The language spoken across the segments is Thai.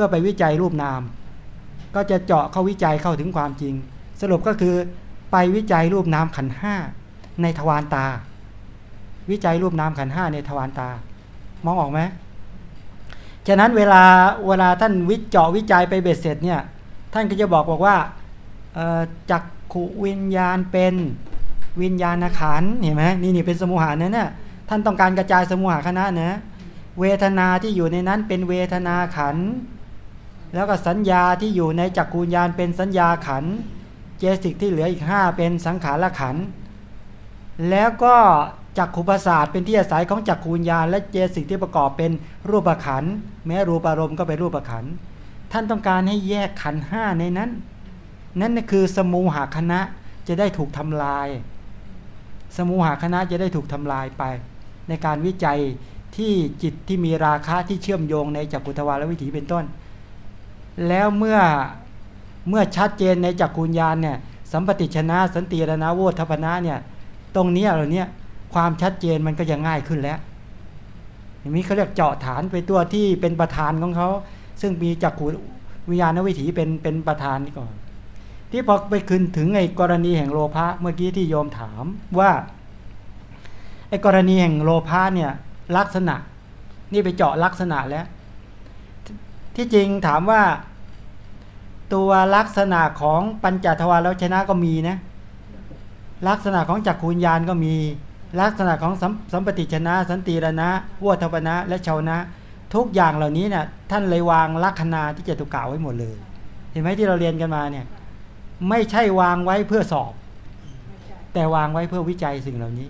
พื่อไปวิจัยรูปนาม ก็จะเจาะเข้าวิจัยเข้าถึงความจริง สรุปก็คือไปวิจัยรูปนามขันห้าในทวารตา วิจัยรูปนามขันห้าในทวารตา มองออกไหมฉะนั้นเวลาเวลาท่านวิจเจาะวิจัยไปเบ็ดเสร็จเนี่ยท่านก็จะบอกบอกว่าจักขุวิญญาณเป็นวิญญาณขันเห็นไหมนี่นี่เป็นสมุหานะเนี่ยท่านต้องการกระจายสมุหาคณะนะเวทนาที่อยู่ในนั้นเป็นเวทนาขัน แล้วก็สัญญาที่อยู่ในจักรูญญาณเป็นสัญญาขัน เจสิกที่เหลืออีกห้าเป็นสังขารขัน แล้วก็จักขุประสาทเป็นที่อาศัยของจักรูญญาณและเจสิกที่ประกอบเป็นรูปขัน แม้รูปอารมณ์ก็เป็นรูปขัน ท่านต้องการให้แยกขันห้าในนั้น นั่นคือสมูหคณะจะได้ถูกทำลาย สมูหคณะจะได้ถูกทำลายไป ในการวิจัยที่จิตที่มีราคะที่เชื่อมโยงในจักรุทวารและวิถีเป็นต้น แล้วเมื่อเมื่อชัดเจนในจักรุญญาณเนี่ยสัมปติชนะสันติรณาโวทัพนะเนี่ยตรงนี้เหล่านี้ความชัดเจนมันก็จะง่ายขึ้นแล้วอย่างนี้เขาเรียกเจาะฐานไปตัวที่เป็นประธานของเขา ซึ่งมีจักขุวิญญาณวิถีเป็นเป็นประธานนี่ก่อน ที่พอไปคืนถึงไอ้กรณีแห่งโลภะเมื่อกี้ที่โยมถามว่าไอ้กรณีแห่งโลภะเนี่ยลักษณะ นี่ไปเจาะลักษณะแล้ว ที่จริงถามว่า ตัวลักษณะของปัญจทวารแล้วชนะก็มีนะ ลักษณะของจักรคูญญาณก็มี ลักษณะของสัมปติชนะ สันติรณะวัฏปนะ และชาวนะ ทุกอย่างเหล่านี้เนี่ยท่านเลยวางลัคนาที่จะถูกกล่าวไว้หมดเลย เห็นไหมที่เราเรียนกันมาเนี่ยไม่ใช่วางไว้เพื่อสอบ แต่วางไว้เพื่อวิจัยสิ่งเหล่านี้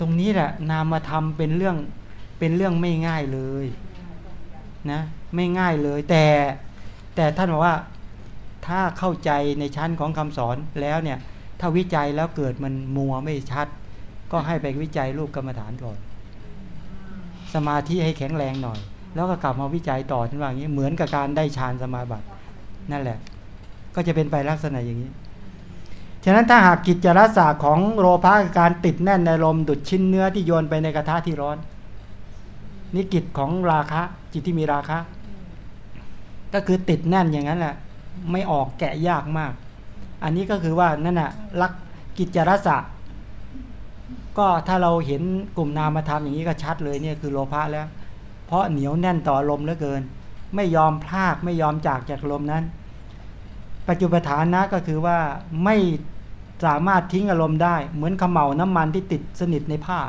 ตรงนี้แหละนามธรรมเป็นเรื่องเป็นเรื่องไม่ง่ายเลยนะไม่ง่ายเลย แต่ แต่ท่านบอกว่าถ้าเข้าใจในชั้นของคำสอนแล้วเนี่ย ถ้าวิจัยแล้วเกิดมันมัวไม่ชัด ก็ให้ไปวิจัยรูปกรรมฐานก่อน สมาธิให้แข็งแรงหน่อย แล้วก็กลับมาวิจัยต่อท่านว่าอย่างนี้เหมือนกับการได้ฌานสมาบัติ นั่นแหละ ก็จะเป็นไปลักษณะอย่างนี้ฉะนั้นถ้าหากกิจจรสาของโลภะการติดแน่นในลมดุดชิ้นเนื้อที่โยนไปในกระทะที่ร้อน นี่กิจของราคะจิตที่มีราคะ ก็คือติดแน่นอย่างนั้นแหละไม่ออกแกะยากมาก อันนี้ก็คือว่านั่นน่ะลักกิจรสะก็ถ้าเราเห็นกลุ่มนามธรรมอย่างนี้ก็ชัดเลยเนี่ยคือโลภะแล้ว เพราะเหนียวแน่นต่อลมเหลือเกิน ไม่ยอมพลากไม่ยอมจากจากลมนั้น ปัจจุบัฐานนะก็คือว่าไม่สามารถทิ้งอารมณ์ได้ เหมือนขมเหลาน้ำมันที่ติดสนิทในผ้า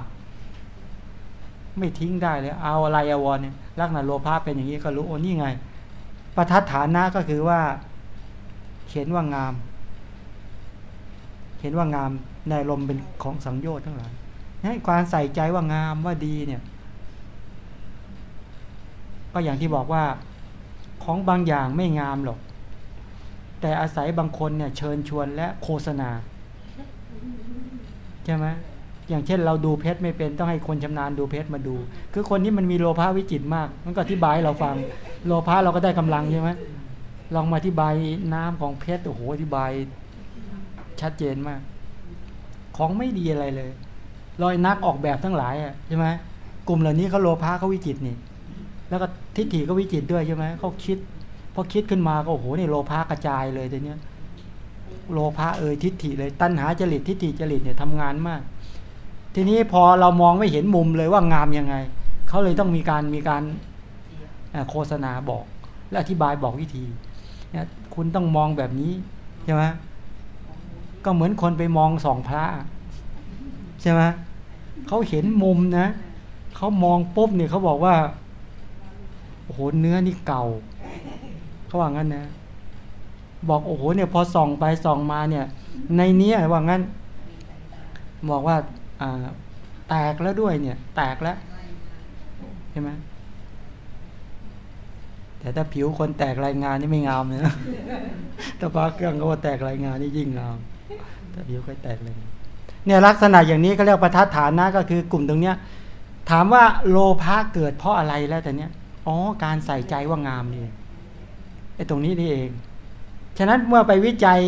ไม่ทิ้งได้เลยเอาอะไรอวรเนี่ยลักษณะโลภะเป็นอย่างนี้ก็รู้โอ้นี่ไง ประทัดฐานะก็คือว่า เขียนว่างาม เขียนว่างามในลมเป็นของสังโยชน์ทั้งหลายให้ความใส่ใจว่างามว่าดีเนี่ย ก็อย่างที่บอกว่าของบางอย่างไม่งามหรอก แต่อาศัยบางคนเนี่ย เชิญชวนและโฆษณาใช่ไหมอย่างเช่นเราดูเพชรไม่เป็นต้องให้คนชำนาญดูเพชรมาดู คือคนนี้มันมีโลภะวิจิตมาก มันก็อธิบายเราฟัง โลภะเราก็ได้กำลังใช่ไหมลองมาอธิบายน้ำของเพชรโอ้โหอธิบายชัดเจนมาก ของไม่ดีอะไรเลยรอยนักออกแบบทั้งหลายอะใช่ไหมกลุ่มเหล่านี้เขาโลภะเขาวิจิตนี่ แล้วก็ทิฏฐิก็วิจิตด้วยใช่ไหมเขาคิดพอคิดขึ้นมาก็โอ้โหนี่โลภะกระจายเลยแต่เนี้ยโลภะเอ่ยทิฏฐิเลยตัณหาจริตทิฏฐิจริตเนี่ยทำงานมาก ทีนี้พอเรามองไม่เห็นมุมเลยว่างามยังไงเขาเลยต้องมีการมีการ โฆษณาบอก และอธิบายบอกวิธีเนี่ยคุณต้องมองแบบนี้ใช่ไหมก็เหมือนคนไปมองสองพระใช่ไหมเขาเห็นมุมนะเขามองปุ๊บเนี่ยเขาบอกว่าโอ้โหเนื้อนี่เก่าเขาว่างั้นนะ บอกโอ้โหเนี่ยพอส่องไปส่องมาเนี่ย ในนี้ว่างั้น บอกว่าแตกแล้วด้วยเนี่ย แตกแล้วใช่ไหม แต่ถ้าผิวคนแตกรายงานนี่ไม่งามเลยนะถ้าพาเครื่องก็ว่าแตกรายงานนี่ยิ่งงามถ้าผิวก็แตกเลยเนี่ยลักษณะอย่างนี้เขาเรียกประทัดฐานนะก็คือกลุ่มตรงเนี้ย ถามว่าโลภะเกิดเพราะอะไรแล้วแต่เนี้ยอ๋อการใส่ใจว่างามนี่ไอ้ตรงนี้นี่เอง ฉะนั้นเมื่อไปวิจัย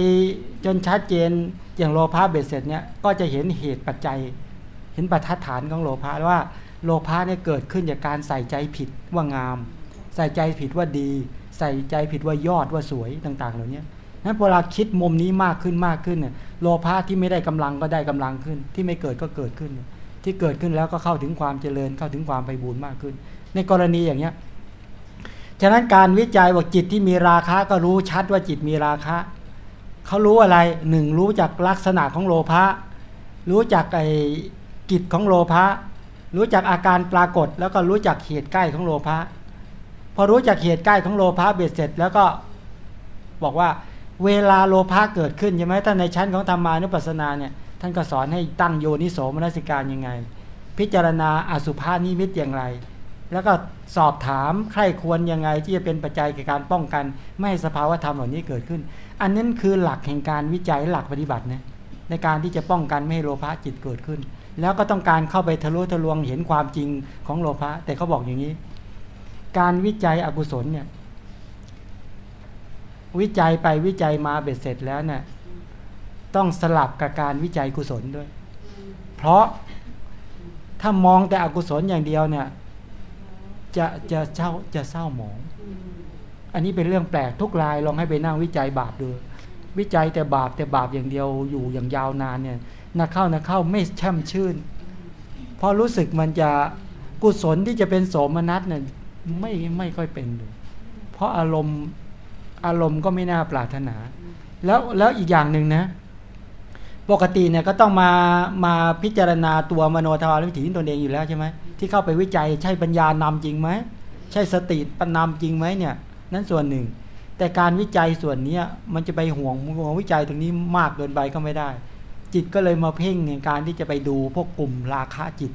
จนชัดเจนอย่างโลภะเบ็ดเสร็จเนี่ยก็จะเห็นเหตุปัจจัย เห็นประทัดฐานของโลภะว่าโลภะเนี่ยเกิดขึ้นจากการใส่ใจผิดว่างาม ใส่ใจผิดว่าดี ใส่ใจผิดว่ายอดว่าสวยต่าง ๆ เหล่านี้นั้นเวลาคิดมุมนี้มากขึ้นมากขึ้นเนี่ยโลภะที่ไม่ได้กำลังก็ได้กำลังขึ้น ที่ไม่เกิดก็เกิดขึ้น ที่เกิดขึ้นแล้วก็เข้าถึงความเจริญเข้าถึงความไปบูรณ์มากขึ้น ในกรณีอย่างเนี้ยฉะนั้นการวิจัยบอกจิตที่มีราคะก็รู้ชัดว่าจิตมีราคะเขารู้อะไรหนึ่งรู้จากลักษณะของโลภะรู้จักไอ้กิจของโลภะรู้จักอาการปรากฏ แล้วก็รู้จักเหตุใกล้ของโลภะ พอรู้จักเหตุใกล้ของโลภะเบียดเสร็จ แล้วก็บอกว่าเวลาโลภะเกิดขึ้นใช่ไหมถ้านในชั้นของธรรมานุปัสสนาเนี่ยท่านก็สอนให้ตั้งโยนิโสมนสิการยังไง พิจารณาอสุภานิมิตอย่างไร แล้วก็สอบถามใครควรยังไงที่จะเป็นปัจจัยในการป้องกัน ไม่ให้สภาวธรรมเหล่านี้เกิดขึ้น อันนั้นคือหลักแห่งการวิจัยหลักปฏิบัตินะในการที่จะป้องกันไม่ให้โลภะจิตเกิดขึ้น แล้วก็ต้องการเข้าไปทะลุทะลวงเห็นความจริงของโลภะแต่เขาบอกอย่างนี้ การวิจัยอกุศลเนี่ย วิจัยไปวิจัยมาเบ็ดเสร็จแล้วเนี่ยต้องสลับกับการวิจัยกุศลด้วย เพราะถ้ามองแต่อกุศลอย่างเดียวเนี่ย จะจะเศร้าจะเศร้าหมอง อันนี้เป็นเรื่องแปลกทุกรายลองให้ไปนั่งวิจัยบาปดูวิจัยแต่บาปแต่บาปอย่างเดียวอยู่อย่างยาวนานเนี่ยนักเข้านักเข้าไม่แช่มชื่น เพราะรู้สึกมันจะกุศลที่จะเป็นโสมนัสเนี่ย ไม่ไม่ค่อยเป็นเลยเพราะอารมณ์อารมณ์ก็ไม่น่าปรารถนา แล้วแล้วอีกอย่างหนึ่งนะ ปกติเนี่ยก็ต้องมามาพิจารณาตัวมโนทวารวิถีตนเองอยู่แล้วใช่ไหมที่เข้าไปวิจัยใช่ปัญญานำจริงไหมใช่สติปนำจริงไหมเนี่ย นั้นส่วนหนึ่ง แต่การวิจัยส่วนนี้มันจะไปห่วงห่วงวิจัยตรงนี้มากเกินไปก็ไม่ได้ จิตก็เลยมาเพ่งในการที่จะไปดูพวกกลุ่มราคะจิต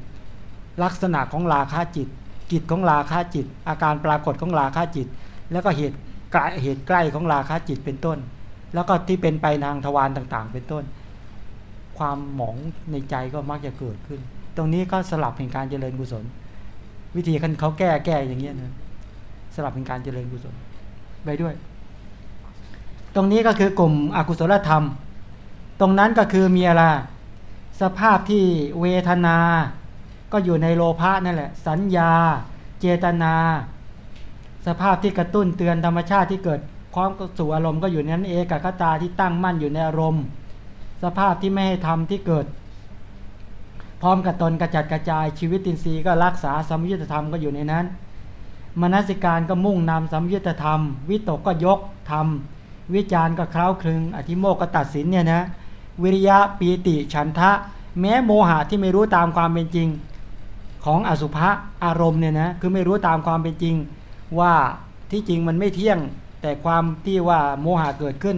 ลักษณะของราคะจิต กิจของราคะจิต อาการปรากฏของราคะจิต แล้วก็เหตุใกล้เหตุใกล้ของราคะจิตเป็นต้น แล้วก็ที่เป็นไปทางทวารต่างๆ เป็นต้น ความหมองในใจก็มักจะเกิดขึ้น ตรงนี้ก็สลับเป็นการเจริญกุศล วิธีเขาแก้แก้อย่างเงี้ยนะสลับเป็นการเจริญกุศลไปด้วย ตรงนี้ก็คือกลุ่มอกุศลธรรม ตรงนั้นก็คือมีอะไรสภาพที่เวทนา ก็อยู่ในโลภะนั่นแหละ สัญญา เจตนา สภาพที่กระตุ้นเตือนธรรมชาติที่เกิดพร้อมสู่อารมณ์ก็อยู่นั้นเอกคตาที่ตั้งมั่นอยู่ในอารมณ์ สภาพที่ไม่ให้ทำที่เกิด พร้อมกับตนกระจัดกระจายชีวิตตินทรีย์ก็รักษาสัมยุทธธรรมก็อยู่ในนั้นมนสิการก็มุ่งนำสัมยุทธธรรม วิตกก็ยกธรรม วิจารก็คล้าวคลึง อธิโมกก็ตัดสินเนี่ยนะ วิริยะปีติฉันทะ แม้โมหะที่ไม่รู้ตามความเป็นจริง ของอสุภะอารมณ์เนี่ยนะคือไม่รู้ตามความเป็นจริงว่าที่จริงมันไม่เที่ยง แต่ความที่ว่าโมหะเกิดขึ้น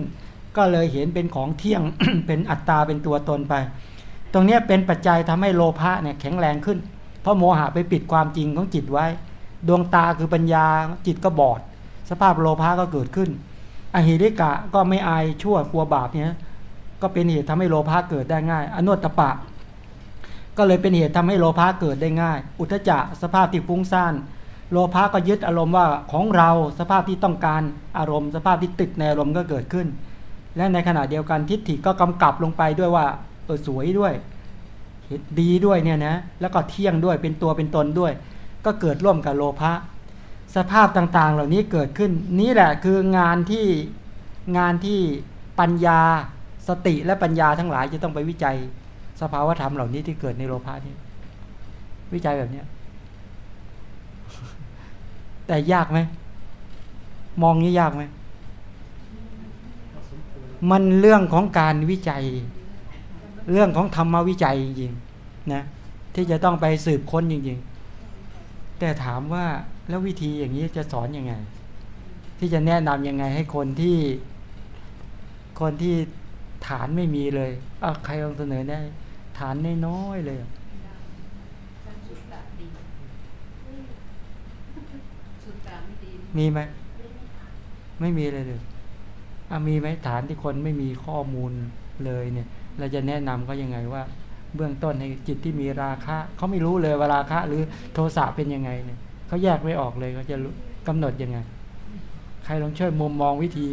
ก็เลยเห็นเป็นของเที่ยงเป็นอัตตาเป็นตัวตนไป ตรงนี้เป็นปัจจัยทำให้โลภะเนี่ยแข็งแรงขึ้น เพราะโมหะไปปิดความจริงของจิตไว้ ดวงตาคือปัญญาจิตก็บอด สภาพโลภะก็เกิดขึ้น อหิริกะก็ไม่อายชั่วกลัวบาปเนี่ยก็เป็นเหตุทำให้โลภะเกิดได้ง่าย อนุตตปะ ก็เลยเป็นเหตุทำให้โลภะเกิดได้ง่าย อุทจะสภาพที่ฟุ้งซ่าน โลภะก็ยึดอารมณ์ว่าของเราสภาพที่ต้องการอารมณ์ สภาพที่ติดในอารมณ์ก็เกิดขึ้น และในขณะเดียวกันทิฏฐิก็กำกับลงไปด้วยว่าเออสวยด้วยดีด้วยเนี่ยนะแล้วก็เที่ยงด้วยเป็นตัวเป็นตนด้วย ก็เกิดร่วมกับโลภะสภาพต่างๆ เหล่านี้เกิดขึ้น นี่แหละคืองานที่งานที่ปัญญาสติและปัญญาทั้งหลายจะต้องไปวิจัย สภาวธรรมเหล่านี้ที่เกิดในโลภะนี้ วิจัยแบบเนี้ยแต่ยากไหม มองนี้ยากไหม มันเรื่องของการวิจัย เรื่องของธรรมวิจัยจริงๆนะที่จะต้องไปสืบค้นจริงๆ แต่ถามว่าแล้ววิธีอย่างนี้จะสอนยังไง ที่จะแนะนำยังไงให้คนที่คนที่ฐานไม่มีเลยอะใครลองเสนอได้ ฐานน้อยๆเลยมีไหมไม่มีเลยเลยอะมีไหมฐานที่คนไม่มีข้อมูลเลยเนี่ย เราจะแนะนำเขายังไงว่า เบื้องต้นในจิตที่มีราคะเขาไม่รู้เลยว่าราคะหรือโทสะเป็นยังไงเนี่ยเขาแยกไม่ออกเลยเขาจะกำหนดยังไง ใครลองช่วยมุมมองวิธี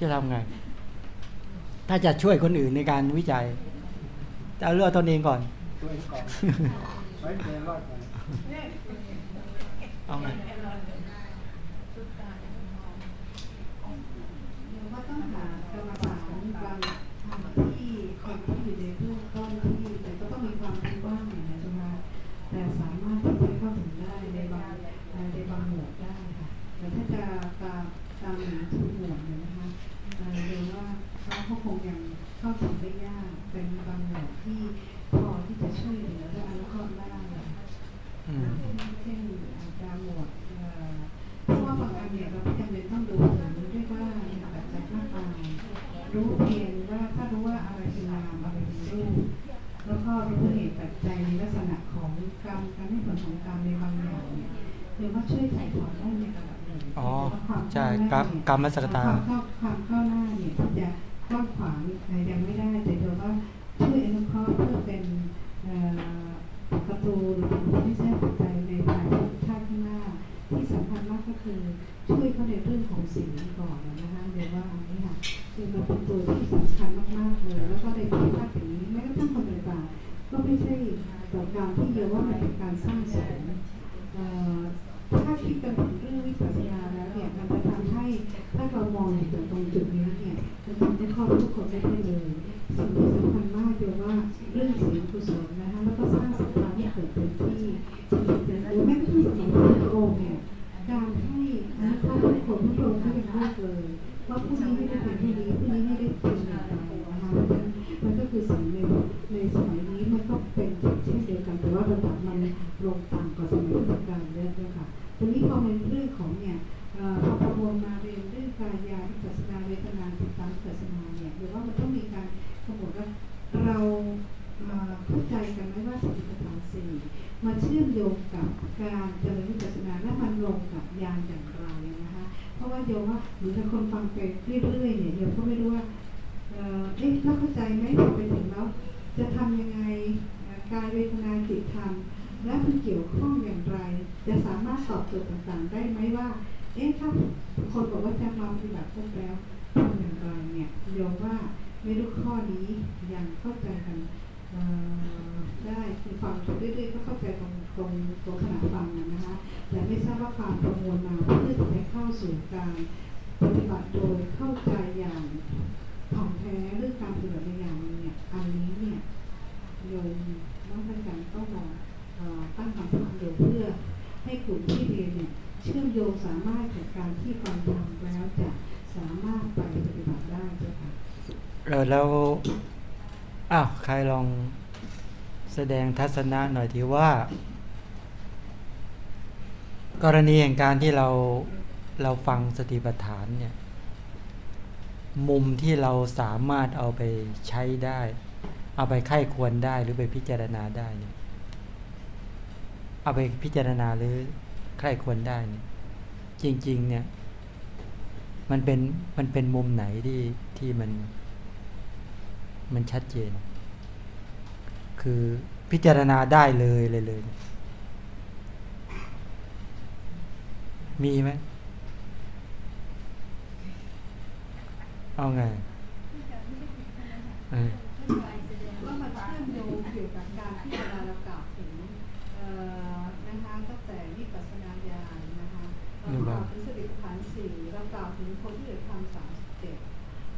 จะทำไง ถ้าจะช่วยคนอื่นในการวิจัยจะเอาเรื่องตนเองก่อนตัวเองก่อนไว้เจอรอดก่อนเอาไง หรือว่าต้องหากรรมฐานบางที่คนที่อยู่ในเบื้องต้นที่แต่ก็ต้องมีความรู้บ้างเนี่ยนะจ๊ะมาแต่สามารถที่จะเข้าถึงได้ในบางในบางหมวดได้ค่ะแต่ถ้าจะตามตามหนังทุกหมวดเนี่ยนะคะเอ่อเรียนว่าเขาก็คงยังเข้าถึงได้ยากเป็นบางหมวดที่พอที่จะช่วยเหลือและอนุเคราะห์ได้ค่ะ อืม เช่นอาจารย์หมวดเอ่อเพราะว่าบางอันเนี่ยเราไม่จำเป็นต้องดูถึงด้วยว่าปัจจัยหน้าตา รู้เพียงว่าถ้ารู้ว่าอะไรเป็นนามอะไรเป็นรูปแล้วก็รู้เหตุปัจจัยในลักษณะของกรรมการให้ผลของกรรมในบางอย่างเนี่ยหรือว่าช่วยถ่ายถอนได้ในระดับหนึ่งอ๋อแต่ว่าความใช่ก้าวหกรรน้ามเนี่ยกรรมสกตาความ เรื่อยเนี่ยโยมก็ไม่รู้ว่าเอ๊ะเราเข้าใจไหมพอไปถึงแล้วจะทำยังไงกายเวทนาจิตธรรมและมันเกี่ยวข้องอย่างไร จะสามารถตอบโจทย์ต่างๆ ได้ไหมว่า เอ๊ะถ้าคนบอกว่าจะมาปฏิบัติพวกแล้วทำอย่างไรเนี่ยโยมว่าไม่รู้ข้อนี้ยังเข้าใจกันได้คือฟังไปเรื่อยๆก็เข้าใจตรงตรงตรงขณะฟังนะคะแต่ไม่ทราบว่าความประมวลมาเพื่อจะให้เข้าสู่การ ปฏิบัติโดยเข้าใจอย่างถ่องแท้เรื่องการปฏิบัติในอย่างเนี่ยอันนี้เนี่ยโยมน้องท่านกันต้องมาตั้งคำถามโยมเพื่อให้กลุ่มที่เรียนเนี่ยเชื่อมโยงสามารถกับการที่ฟังธรรมแล้วจะสามารถไปปฏิบัติได้เจ้าค่ะแล้วอ้าวใครลองแสดงทัศนะหน่อยทีว่า กรณีแห่งการที่เรา เราฟังสติปัฏฐานเนี่ยมุมที่เราสามารถเอาไปใช้ได้ เอาไปไข้ควรได้หรือไปพิจารณาได้เนี่ยเอาไปพิจารณาหรือใครควรได้เนี่ยจริง ๆ เนี่ย มันเป็นมันเป็นมุมไหนที่ที่มัน มันชัดเจน คือพิจารณาได้เลยเลยเลย มีไหม เอาไงเออว่ามันเชื่อมโยงเกี่ยวกับการที่เวลาเรากล่าวถึงเอ่อนะคะตั้งแต่วิปัสสนาญาณนะคะเรากล่าวถึงสติปัฏฐานสี่เรากล่าวถึงคนที่เดือดทำสามสิบเจ็ด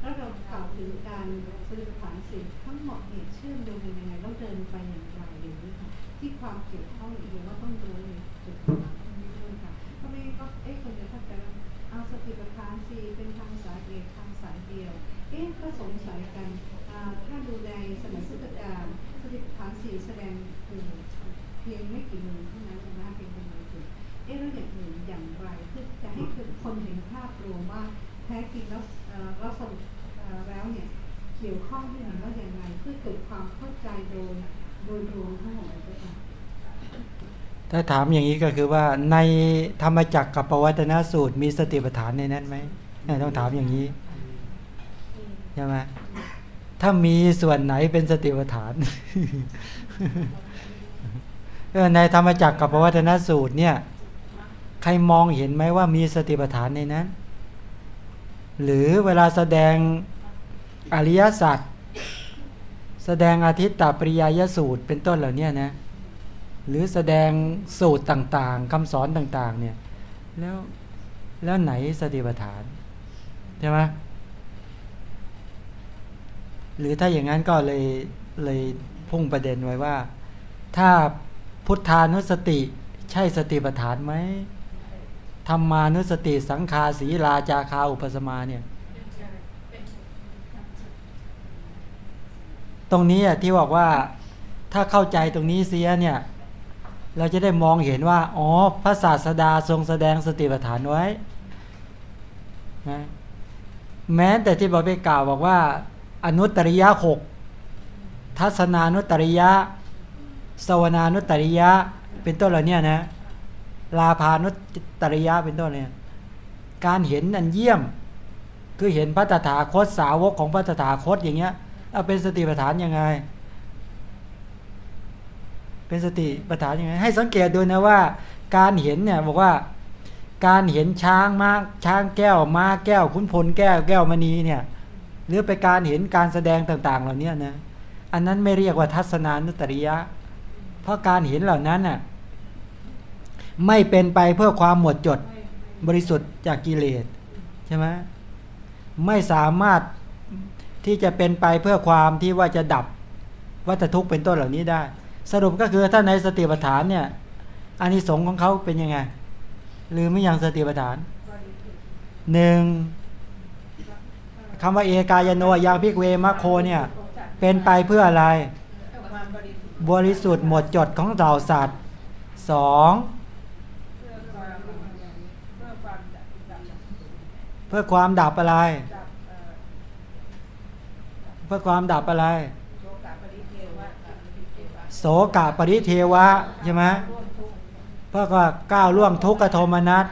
แล้วเรากล่าวถึงการสติปัฏฐานสี่ทั้งหมดเนี่ยเชื่อมโยงกันยังไงแล้วเดินไปอย่างไรอย่างนี้ค่ะที่ความเกี่ยวข้องหรือว่าต้องดูในจุดต่างๆตรงนี้ด้วยค่ะถ้าไม่ก็เอ๊ะคนจะเข้าใจว่า เอาสติปัฏฐานสี่เป็นทางสายเอกทางสายเดียว เอ๊ะก็สงสัยกันถ้าดูในสมัยพุทธกาลสติปัฏฐานสี่แสดงคือเพียงไม่กี่มือเท่านั้นนะเพียงเป็นมือถือเอ๊ะแล้วอย่างอื่นอย่างไรเพื่อจะให้คนเห็นภาพรวมว่าแท้จริงแล้วเอ่อแล้วสรุปเอ่อแล้วเนี่ยเกี่ยวข้องที่ไหนว่าอย่างไรเพื่อเกิดความเข้าใจโดยโดยรวมทั้งหมดเลยค่ะ ถ้าถามอย่างนี้ก็คือว่าในธรรมจักรกับปวัตนสูตร มีสติปัฏฐานในนั้นไหมต้องถามอย่างนี้ใช่ไหมถ้ามีส่วนไหนเป็นสติปัฏฐานเออในธรรมจักรกับปวัตนสูตรเนี่ย ใครมองเห็นไหมว่ามีสติปัฏฐานในนั้น หรือเวลาแสดงอริยสัจแสดงอาทิตตปริยายสูตรเป็นต้นเหล่านี้นะ หรือแสดงสูตรต่างๆคำสอนต่างๆ เนี่ย แล้วแล้วไหนสติปัฏฐานใช่ไหมหรือถ้าอย่างนั้นก็เลยเลยพุ่งประเด็นไว้ว่า ถ้าพุทธานุสติ ใช่สติปัฏฐานไหมธรรมานุสติสังคาสีลาจาคาอุปสมาเนี่ย ตรงนี้ที่บอกว่าถ้าเข้าใจตรงนี้เสียเนี่ย เราจะได้มองเห็นว่า อ๋อ พระศาสดาทรงแสดงสติปัฏฐานไว้นะแม้แต่ที่บอกไปกล่าวบอกว่า อนุตริยะหกทัศนานุตริยะสวนานุตริยะ เป็นต้นเหล่านี้นะลาพานุตริยะเป็นต้นเนี่ยการเห็นอันเยี่ยม คือเห็นพระตถาคตสาวกของพระตถาคตอย่างเงี้ยเอาเป็นสติปัฏฐานยังไง เป็นสติปัฏฐานยังไงให้สังเกตดูนะว่า การเห็นเนี่ยบอกว่า การเห็นช้างม้าช้างแก้วม้าแก้วขุนพลแก้วแก้วมณีเนี่ยหรือไปการเห็นการแสดงต่างๆ เหล่านี้นะอันนั้นไม่เรียกว่าทัศนานุตริยะ เพราะการเห็นเหล่านั้นน่ะไม่เป็นไปเพื่อความหมดจดบริสุทธิ์จากกิเลสใช่ไหมไม่สามารถที่จะเป็นไปเพื่อความที่ว่าจะดับวัฏทุกข์เป็นต้นเหล่านี้ได้ สรุปก็คือถ้าในสติปัฏฐานเนี่ยอานิสงส์ของเขาเป็นยังไงหรือไม่ยังสติปัฏฐานหนึ่งคำว่าเอกายโนยาพิกเวมะโคเนี่ยเป็นไปเพื่ออะไร บริสุทธิ์หมดจดของเราสัตว์สองเพื่อความดับอะไร เพื่อความดับอะไร โสกะปริเทวะใช่ไหมเพื่อก็ก้าวล่วงทุกขโทมนัส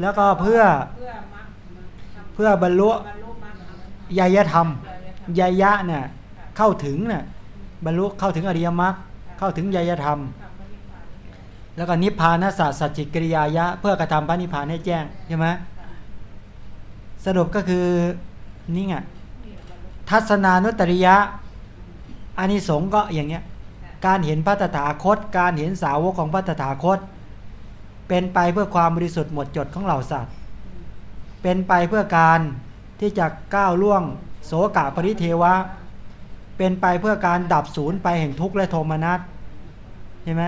แล้วก็เพื่อเพื่อบรรลุยายธรรมยายะเนี่ยเข้าถึงเนี่ยบรรลุเข้าถึงอริยมรรคเข้าถึงยายธรรม แล้วก็นิพพานศาสตร์สัจจิกริยายะ เพื่อกระทำพระนิพพานให้แจ้งใช่ไหมสรุปก็คือนี่ไงทัศนานุตริยะอานิสงส์ก็อย่างเงี้ย การเห็นพระตถาคต การเห็นสาวกของพระตถาคต เป็นไปเพื่อความบริสุทธิ์หมดจดของเหล่าสัตว์ เป็นไปเพื่อการที่จะก้าวล่วงโสกะปริเทวะ เป็นไปเพื่อการดับศูนย์ไปแห่งทุกข์และโทมนัสใช่ไหม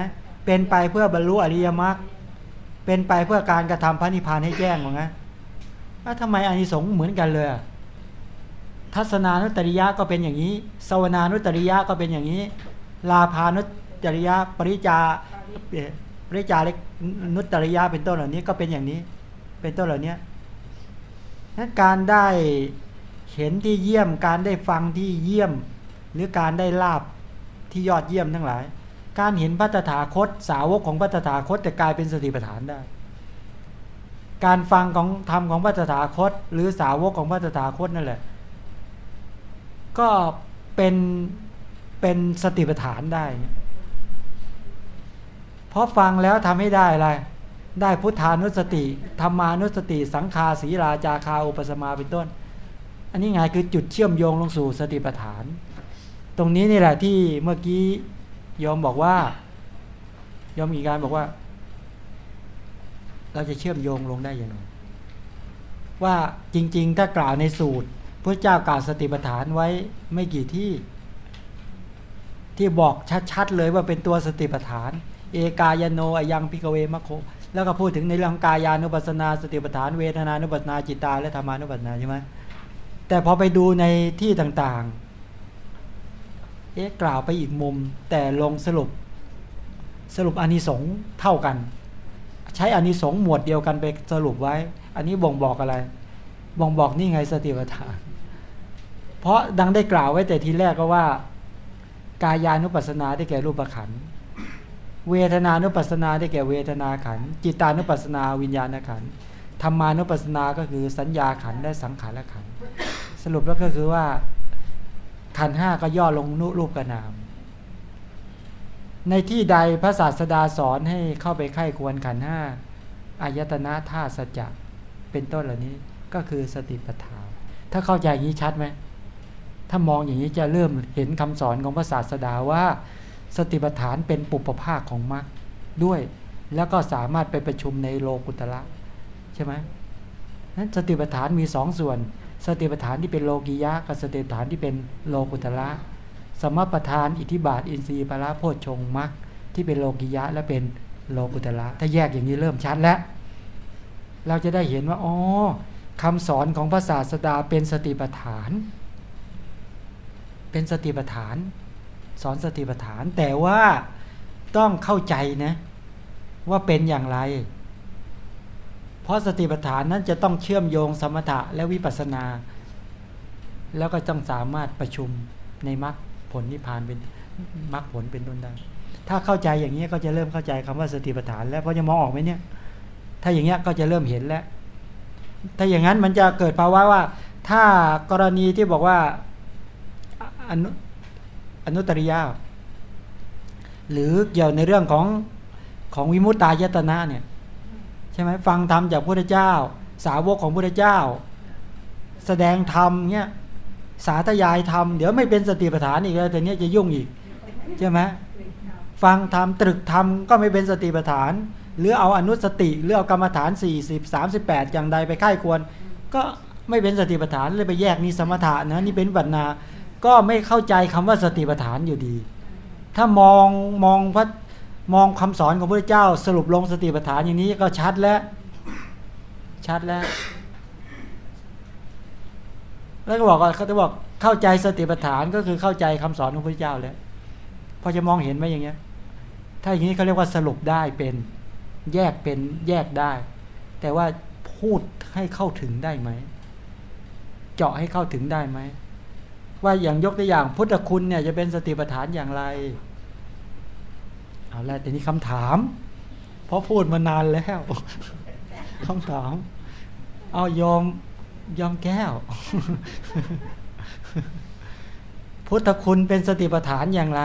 เป็นไปเพื่อบรรลุอริยมรรคเป็นไปเพื่อการกระทำพระนิพพานให้แจ้งว่างั้นทำไมอานิสงส์เหมือนกันเลยทัศนานุตริยะก็เป็นอย่างนี้ สวนานุตริยะก็เป็นอย่างนี้ ลาพานุตริยะปริจาปริจาเล็กนุตริยะเป็นต้นเหล่านี้ก็เป็นอย่างนี้ เป็นต้นเหล่านี้นั้นการได้เห็นที่เยี่ยมการได้ฟังที่เยี่ยม หรือการได้ลาบที่ยอดเยี่ยมทั้งหลาย การเห็นพระตถาคต สาวกของพระตถาคตแต่กลายเป็นสติปัฏฐานได้ การฟังของธรรมของพระตถาคต หรือสาวกของพระตถาคตนั่นแหละ ก็เป็น เป็นสติปัฏฐานได้ เพราะฟังแล้วทำให้ได้อะไร ได้พุทธานุสติธรรมานุสติ สังคาศีราจาคาอุปสมาเป็นต้น อันนี้ไงคือจุดเชื่อมโยงลงสู่สติปัฏฐาน ตรงนี้นี่แหละที่เมื่อกี้ยอมบอกว่ายอมอีกการบอกว่า เราจะเชื่อมโยงลงได้อย่างไรว่าจริง ๆ ถ้ากล่าวในสูตรพระเจ้ากล่าวสติปัฏฐานไว้ไม่กี่ที่ ที่บอกชัดๆเลยว่าเป็นตัวสติปัฏฐาน เอกายโนอยังพิกเวมะโค แล้วก็พูดถึงในเรื่องกายานุปัสนา สติปัฏฐานเวทนานุปัสนาจิตตา และธรรมานุปัสนาใช่ไหมแต่พอไปดูในที่ต่างๆ เอ๊ะกล่าวไปอีกมุม แต่ลงสรุปสรุปอานิสงส์เท่ากัน ใช้อานิสงส์หมวดเดียวกันไปสรุปไว้ อันนี้บ่งบอกอะไร บ่งบอกนี่ไงสติปัฏฐาน เพราะดังได้กล่าวไว้แต่ทีแรกก็ว่า กายานุปัสสนาได้แก่รูปขันธ์เวทนานุปัสสนาได้แก่เวทนาขันธ์จิตานุปัสสนาวิญญาณขันธ์ธรรมานุปัสสนาก็คือสัญญาขันธ์และสังขารขันธ์สรุปแล้วก็คือว่าขันห้าก็ย่อลงนุรูปกนาม ในที่ใดพระศาสดาสอนให้เข้าไปไข้ควรขันห้าอายตนะท่าสัจจะเป็นต้นเหล่านี้ก็คือสติปัฏฐานถ้าเข้าใจอย่างนี้ชัดไหม ถ้ามองอย่างนี้จะเริ่มเห็นคำสอนของพระศาสดาว่า สติปัฏฐานเป็นปุปภาคของมรรคด้วย แล้วก็สามารถไปประชุมในโลกุตระใช่ไหมนั้นสติปัฏฐานมีสองส่วน สติปัฏฐานที่เป็นโลกียะกับสติปัฏฐานที่เป็นโลกุตระสมประธานอิทิบาท อินทรีย์ปราโพชฌงมรรคที่เป็นโลกียะและเป็นโลกุตระถ้าแยกอย่างนี้เริ่มชัดแล้ว เราจะได้เห็นว่าอ๋อคำสอนของพระศาสดาเป็นสติปัฏฐาน เป็นสติปัฏฐาน สอนสติปัฏฐาน แต่ว่าต้องเข้าใจนะว่าเป็นอย่างไร เพราะสติปัฏฐานนั้นจะต้องเชื่อมโยงสมถะและวิปัสนา แล้วก็ต้องสามารถประชุมในมรรคผลนิพพานเป็นมรรคผลเป็นต้นได้ ถ้าเข้าใจอย่างนี้ก็จะเริ่มเข้าใจคำว่าสติปัฏฐาน แล้วพอจะมองออกไหมเนี่ย ถ้าอย่างเงี้ก็จะเริ่มเห็นแล้ว ถ้าอย่างนั้นมันจะเกิดภาวะว่า ถ้ากรณีที่บอกว่า อนุอนุตริยา หรือเกี่ยวในเรื่องของของวิมุตตายตนะเนี่ยใช่ไหมฟังธรรมจากพระเจ้า สาวกของพระเจ้า แสดงธรรมเนี่ยสาธยายธรรมเดี๋ยวไม่เป็นสติปัฏฐานอีกแล้วแต่เนี้ยจะยุ่งอีกใช่ไหมฟังธรรมตรึกธรรมก็ไม่เป็นสติปัฏฐาน หรือเอาอนุสติหรือเอากรรมฐาน 40 38 อย่างใดไปค่ายควร ก็ไม่เป็นสติปัฏฐานเลยไปแยกนี่สมถะนะนี่เป็นบัณนา ก็ไม่เข้าใจคำว่าสติปัฏฐานอยู่ดี ถ้ามองมองพระมองคำสอนของพระเจ้าสรุปลงสติปัฏฐานอย่างนี้ก็ชัดแล้ว ชัดแล้ว แล้วก็บอกว่าเขาจะบอกเข้าใจสติปัฏฐานก็คือเข้าใจคำสอนของพระเจ้าแล้วพอจะมองเห็นไหมอย่างเงี้ย ถ้าอย่างนี้เขาเรียกว่าสรุปได้เป็นแยกเป็นแยกได้ แต่ว่าพูดให้เข้าถึงได้ไหม เจาะให้เข้าถึงได้ไหม ว่าอย่างยกตัวอย่างพุทธคุณเนี่ยจะเป็นสติปัฏฐานอย่างไร เอาละแต่นี้คำถาม เพราะพูดมานานแล้วคำถาม เอายอมยอมแก้ว พุทธคุณเป็นสติปัฏฐานอย่างไร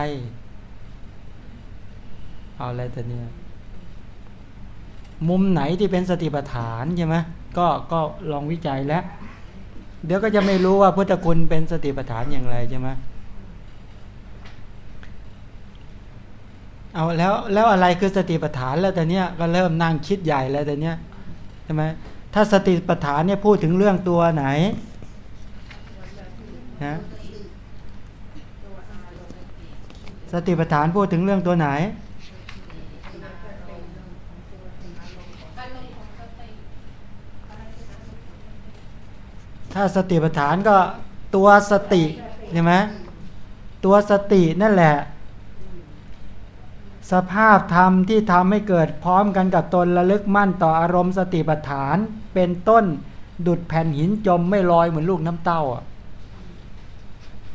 เอาอะไรแต่เนี้ยมุมไหนที่เป็นสติปัฏฐานใช่ไหมก็ก็ลองวิจัยแล้ว เดี๋ยวก็จะไม่รู้ว่าพุทธคุณเป็นสติปัฏฐานอย่างไรใช่ไหมเอาแล้วแล้วอะไรคือสติปัฏฐานแล้วแต่เนี้ยก็เริ่มนั่งคิดใหญ่แล้วแต่เนี้ยใช่ไหมถ้าสติปัฏฐานเนี่ยพูดถึงเรื่องตัวไหนนะสติปัฏฐานพูดถึงเรื่องตัวไหน ถ้าสติปัฏฐานก็ตัวสติใช่ไหมตัวสตินั่นแหละ สภาพธรรมที่ทำให้เกิดพร้อมกันกับตนระลึกมั่นต่ออารมณ์สติปัฏฐานเป็นต้นดุดแผ่นหินจมไม่ลอยเหมือนลูกน้ำเต้าอะ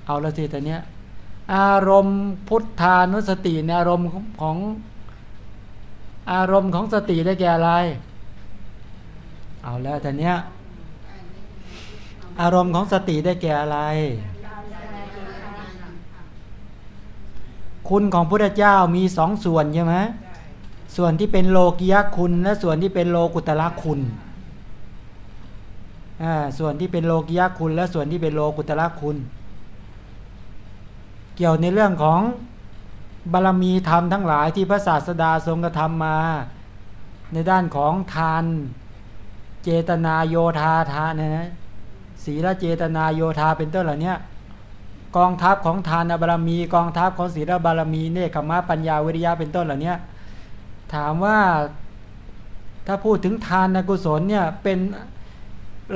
เอาละสิแต่เนี้ยอารมณ์พุทธานุสติในอารมณ์ของอารมณ์ของสติได้แก่อะไร เอาแล้วแต่เนี้ย อารมณ์ของสติได้แก่อะไร คุณของพุทธเจ้ามีสองส่วนใช่ไหมส่วนที่เป็นโลกิยคุณ และส่วนที่เป็นโลกุตละคุณอ่าส่วนที่เป็นโลกิยคุณ และส่วนที่เป็นโลกุตละคุณ เกี่ยวในเรื่องของบารมีธรรมทั้งหลายที่พระศาสดาทรงกระทำมา ในด้านของทาน เจตนาโยธาทานนะ ศีลเจตนาโยธาเป็นต้นเหล่านี้กองทัพของทานบารมี กองทัพของศีลบารมีเนคขมะปัญญาวิริยะเป็นต้นเหล่านี้ถามว่าถ้าพูดถึงทานกุศลเนี่ยเป็น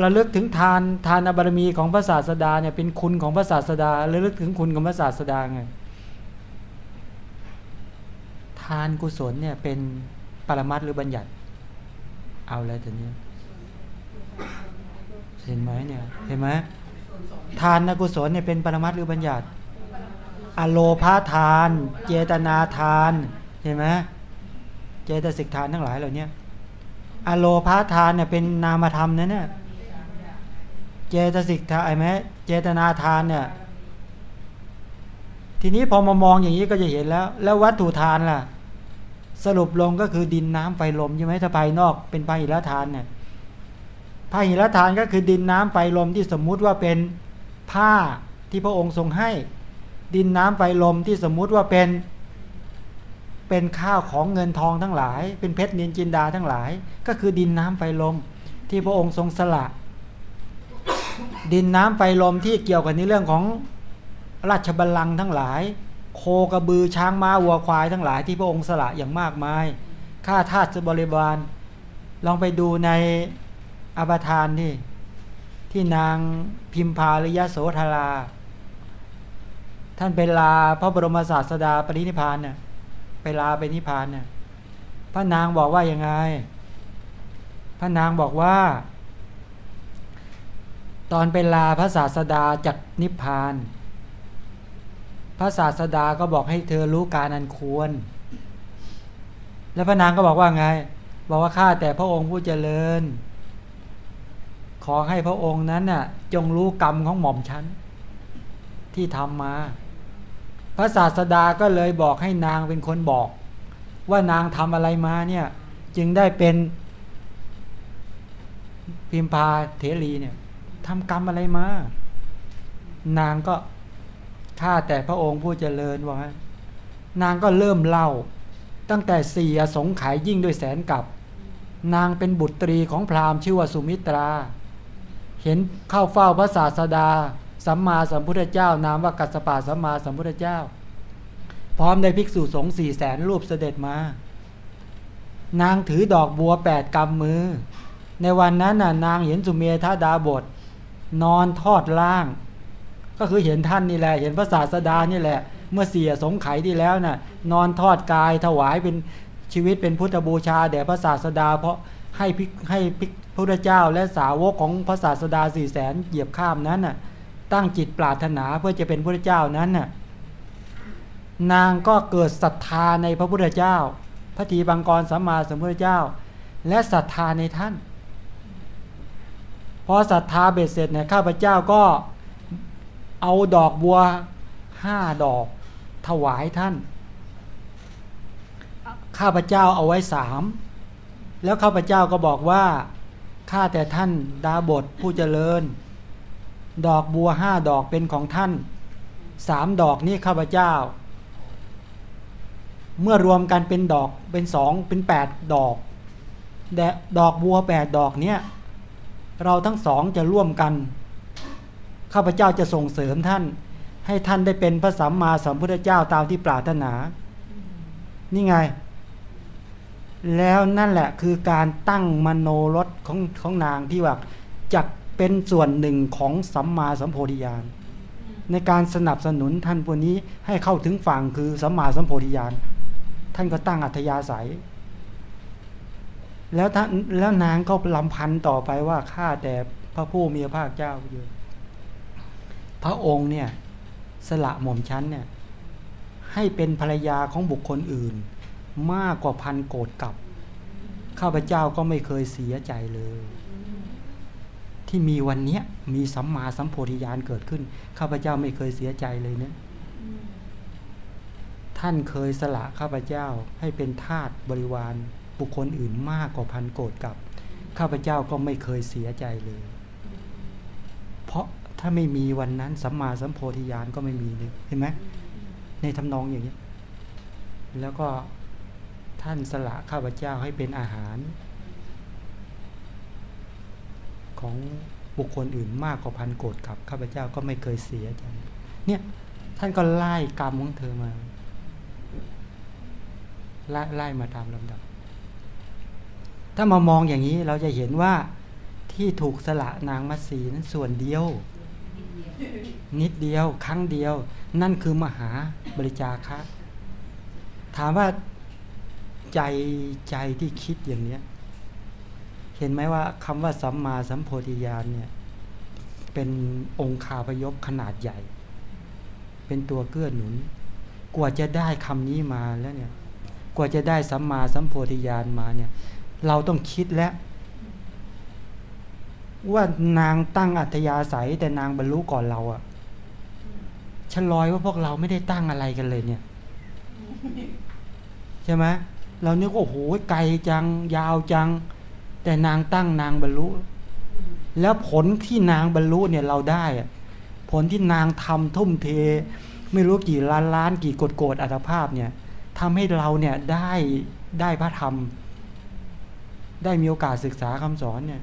ระลึกถึงทานทานบารมีของพระศาสดาเนี่ยเป็นคุณของพระศาสดาระลึกถึงคุณของพระศาสดาไงทานกุศลเนี่ยเป็นปรมัตหรือบัญญัติ เอาแล้วแต่เนี้ เห็นไหมเนี่ยเห็นไหมทานนกุศลเนี่ยเป็นปรมัตหรือบัญญัติ อโลพาทาน เจตนาทาน เห็นไหมเจตสิกทานทั้งหลายเหล่านี้อโลพาทานเนี่ยเป็นนามธรรมนะเนี่ยเจตสิกทานไหมเจตนาทานเนี่ย ทีนี้พอมามองอย่างนี้ก็จะเห็นแล้ว แล้ววัตถุทานล่ะ สรุปลงก็คือดินน้ำไฟลมใช่ไหมถ้าภายนอกเป็นภายละทานเนี่ย พาหิรทานก็คือดินน้ำไฟลมที่สมมุติว่าเป็นผ้าที่พระองค์ทรงให้ ดินน้ำไฟลมที่สมมุติว่าเป็นเป็นข้าวของเงินทองทั้งหลาย เป็นเพชรนินจินดาทั้งหลาย ก็คือดินน้ำไฟลมที่พระองค์ทรงสละ ดินน้ำไฟลมที่เกี่ยวกับในเรื่องของราชบัลลังก์ทั้งหลาย โคกระบือช้างม้าวัวควายทั้งหลายที่พระองค์สละอย่างมากมายข้าทาสบริบาล ลองไปดูใน อาบทานที่ที่นางพิมพาริยโสธรา ท่านไปลาพระบรมศาสดาปรินิพานเนี่ยไปลาไปนิพานเนี่ยพระนางบอกว่ายังไง พระนางบอกว่า ตอนไปลาพระศาสดาจากนิพาน พระศาสดาก็บอกให้เธอรู้การอันควร แล้วพระนางก็บอกว่าไง บอกว่าข้าแต่พระองค์ผู้เจริญ อให้พระองค์นั้นน่ะจงรู้กรรมของหม่อมฉันที่ทำมา พระศาสดาก็เลยบอกให้นางเป็นคนบอก ว่านางทำอะไรมาเนี่ย จึงได้เป็นพิมพาเถรีเนี่ยทำกรรมอะไรมา นางก็ข้าแต่พระองค์ผู้เจริญว่านางก็เริ่มเล่า ตั้งแต่สี่อสงไขยยิ่งด้วยแสนกับ นางเป็นบุตรีของพราหมณ์ชื่อว่าสุมิตรา เห็นเข้าเฝ้าพระศาสดา สัมมาสัมพุทธเจ้านามว่ากัสปะสัมมาสัมพุทธเจ้า พร้อมได้ภิกษุสงฆ์สี่แสนรูปเสด็จมา นางถือดอกบัวแปดกำมือ ในวันนั้นน่ะนางเห็นสุเมธาดาบท นอนทอดล่าง ก็คือเห็นท่านนี่แหละ เห็นพระศาสดานี่แหละ เมื่อเสียสงไขที่แล้วน่ะ นอนทอดกายถวายเป็นชีวิตเป็นพุทธบูชาแด่พระศาสดา เพราะให้พิให้ พระพุทธเจ้าและสาวกของพระศาสดาสี่แสนเหยียบข้ามนั้นน่ะตั้งจิตปรารถนาเพื่อจะเป็นพระเจ้านั้นน่ะนางก็เกิดศรัทธาในพระพุทธเจ้า พระทีบังกรสัมมาสัมพุทธเจ้า และศรัทธาในท่าน พอศรัทธาเบ็ดเสร็จเนี่ยข้าพเจ้าก็เอาดอกบัวห้าดอกถวายท่าน ข้าพเจ้าเอาไว้สามแล้วข้าพเจ้าก็บอกว่า ข้าแต่ท่านดาบทผู้เจริญ ดอกบัวห้าดอกเป็นของท่านสามดอกนี้ข้าพเจ้า เมื่อรวมกันเป็นดอกเป็นสองเป็นแปดดอกแดดอกบัวแปดดอกเนี้ยเราทั้งสองจะร่วมกัน ข้าพเจ้าจะส่งเสริมท่าน ให้ท่านได้เป็นพระสัมมาสัมพุทธเจ้าตามที่ปรารถนา นี่ไง แล้วนั่นแหละคือการตั้งมโนรสของของนางที่ว่าจะเป็นส่วนหนึ่งของสัมมาสัมโพธิญาณในการสนับสนุนท่านพวกนี้ให้เข้าถึงฝั่งคือสัมมาสัมโพธิญาณท่านก็ตั้งอัธยาศัย แล้วท่านแล้วนางก็ลำพันต่อไปว่าข้าแต่พระผู้มีพระภาคเจ้าอยู่พระองค์เนี่ยสละหม่อมชั้นเนี่ยให้เป็นภรรยาของบุคคลอื่น มากกว่าพันโกดกับ ข้าพเจ้าก็ไม่เคยเสียใจเลย ที่มีวันนี้มีสัมมาสัมโพธิญาณเกิดขึ้น ข้าพเจ้าไม่เคยเสียใจเลยเนี่ยท่านเคยสละข้าพเจ้าให้เป็นทาสบริวารบุคคลอื่นมากกว่าพันโกดกับ ข้าพเจ้าก็ไม่เคยเสียใจเลย เพราะถ้าไม่มีวันนั้นสัมมาสัมโพธิญาณก็ไม่มีเลยเห็นไหมในทำนองอย่างนี้ แล้วก็ ท่านสละข้าพเจ้าให้เป็นอาหาร ของบุคคลอื่นมากกว่าพันโกดกับข้าพเจ้าก็ไม่เคยเสียใจเนี่ยท่านก็ไล่กรรมของเธอมาไล่ไล่มาตามลำดับ ถ้ามามองอย่างนี้เราจะเห็นว่าที่ถูกสละนางมัตสีนั้นส่วนเดียว นิดเดียวครั้งเดียว นั่นคือมหาบริจาคะ ถามว่า ใจใจที่คิดอย่างเนี้ย เห็นไหมว่าคำว่าสัมมาสัมโพธิญาณเนี่ย เป็นองค์คาพยพขนาดใหญ่ เป็นตัวเกื้อหนุน กว่าจะได้คำนี้มาแล้วเนี่ย กว่าจะได้สัมมาสัมโพธิญาณมาเนี่ย เราต้องคิดแล้ว ว่านางตั้งอัธยาศัย แต่นางบรรลุก่อนเราอะฉลอยว่าพวกเราไม่ได้ตั้งอะไรกันเลยเนี่ย ใช่ไหม เรานึกว่าโอ้โหไกลจัง ยาวจัง แต่นางตั้งนางบรรลุ แล้วผลที่นางบรรลุเนี่ยเราได้ผลที่นางทำทุ่มเท ไม่รู้กี่ล้านล้านกี่กดโกดอัตภาพเนี่ยทำให้เราเนี่ยได้ได้พระธรรม ได้มีโอกาสศึกษาคำสอนเนี่ย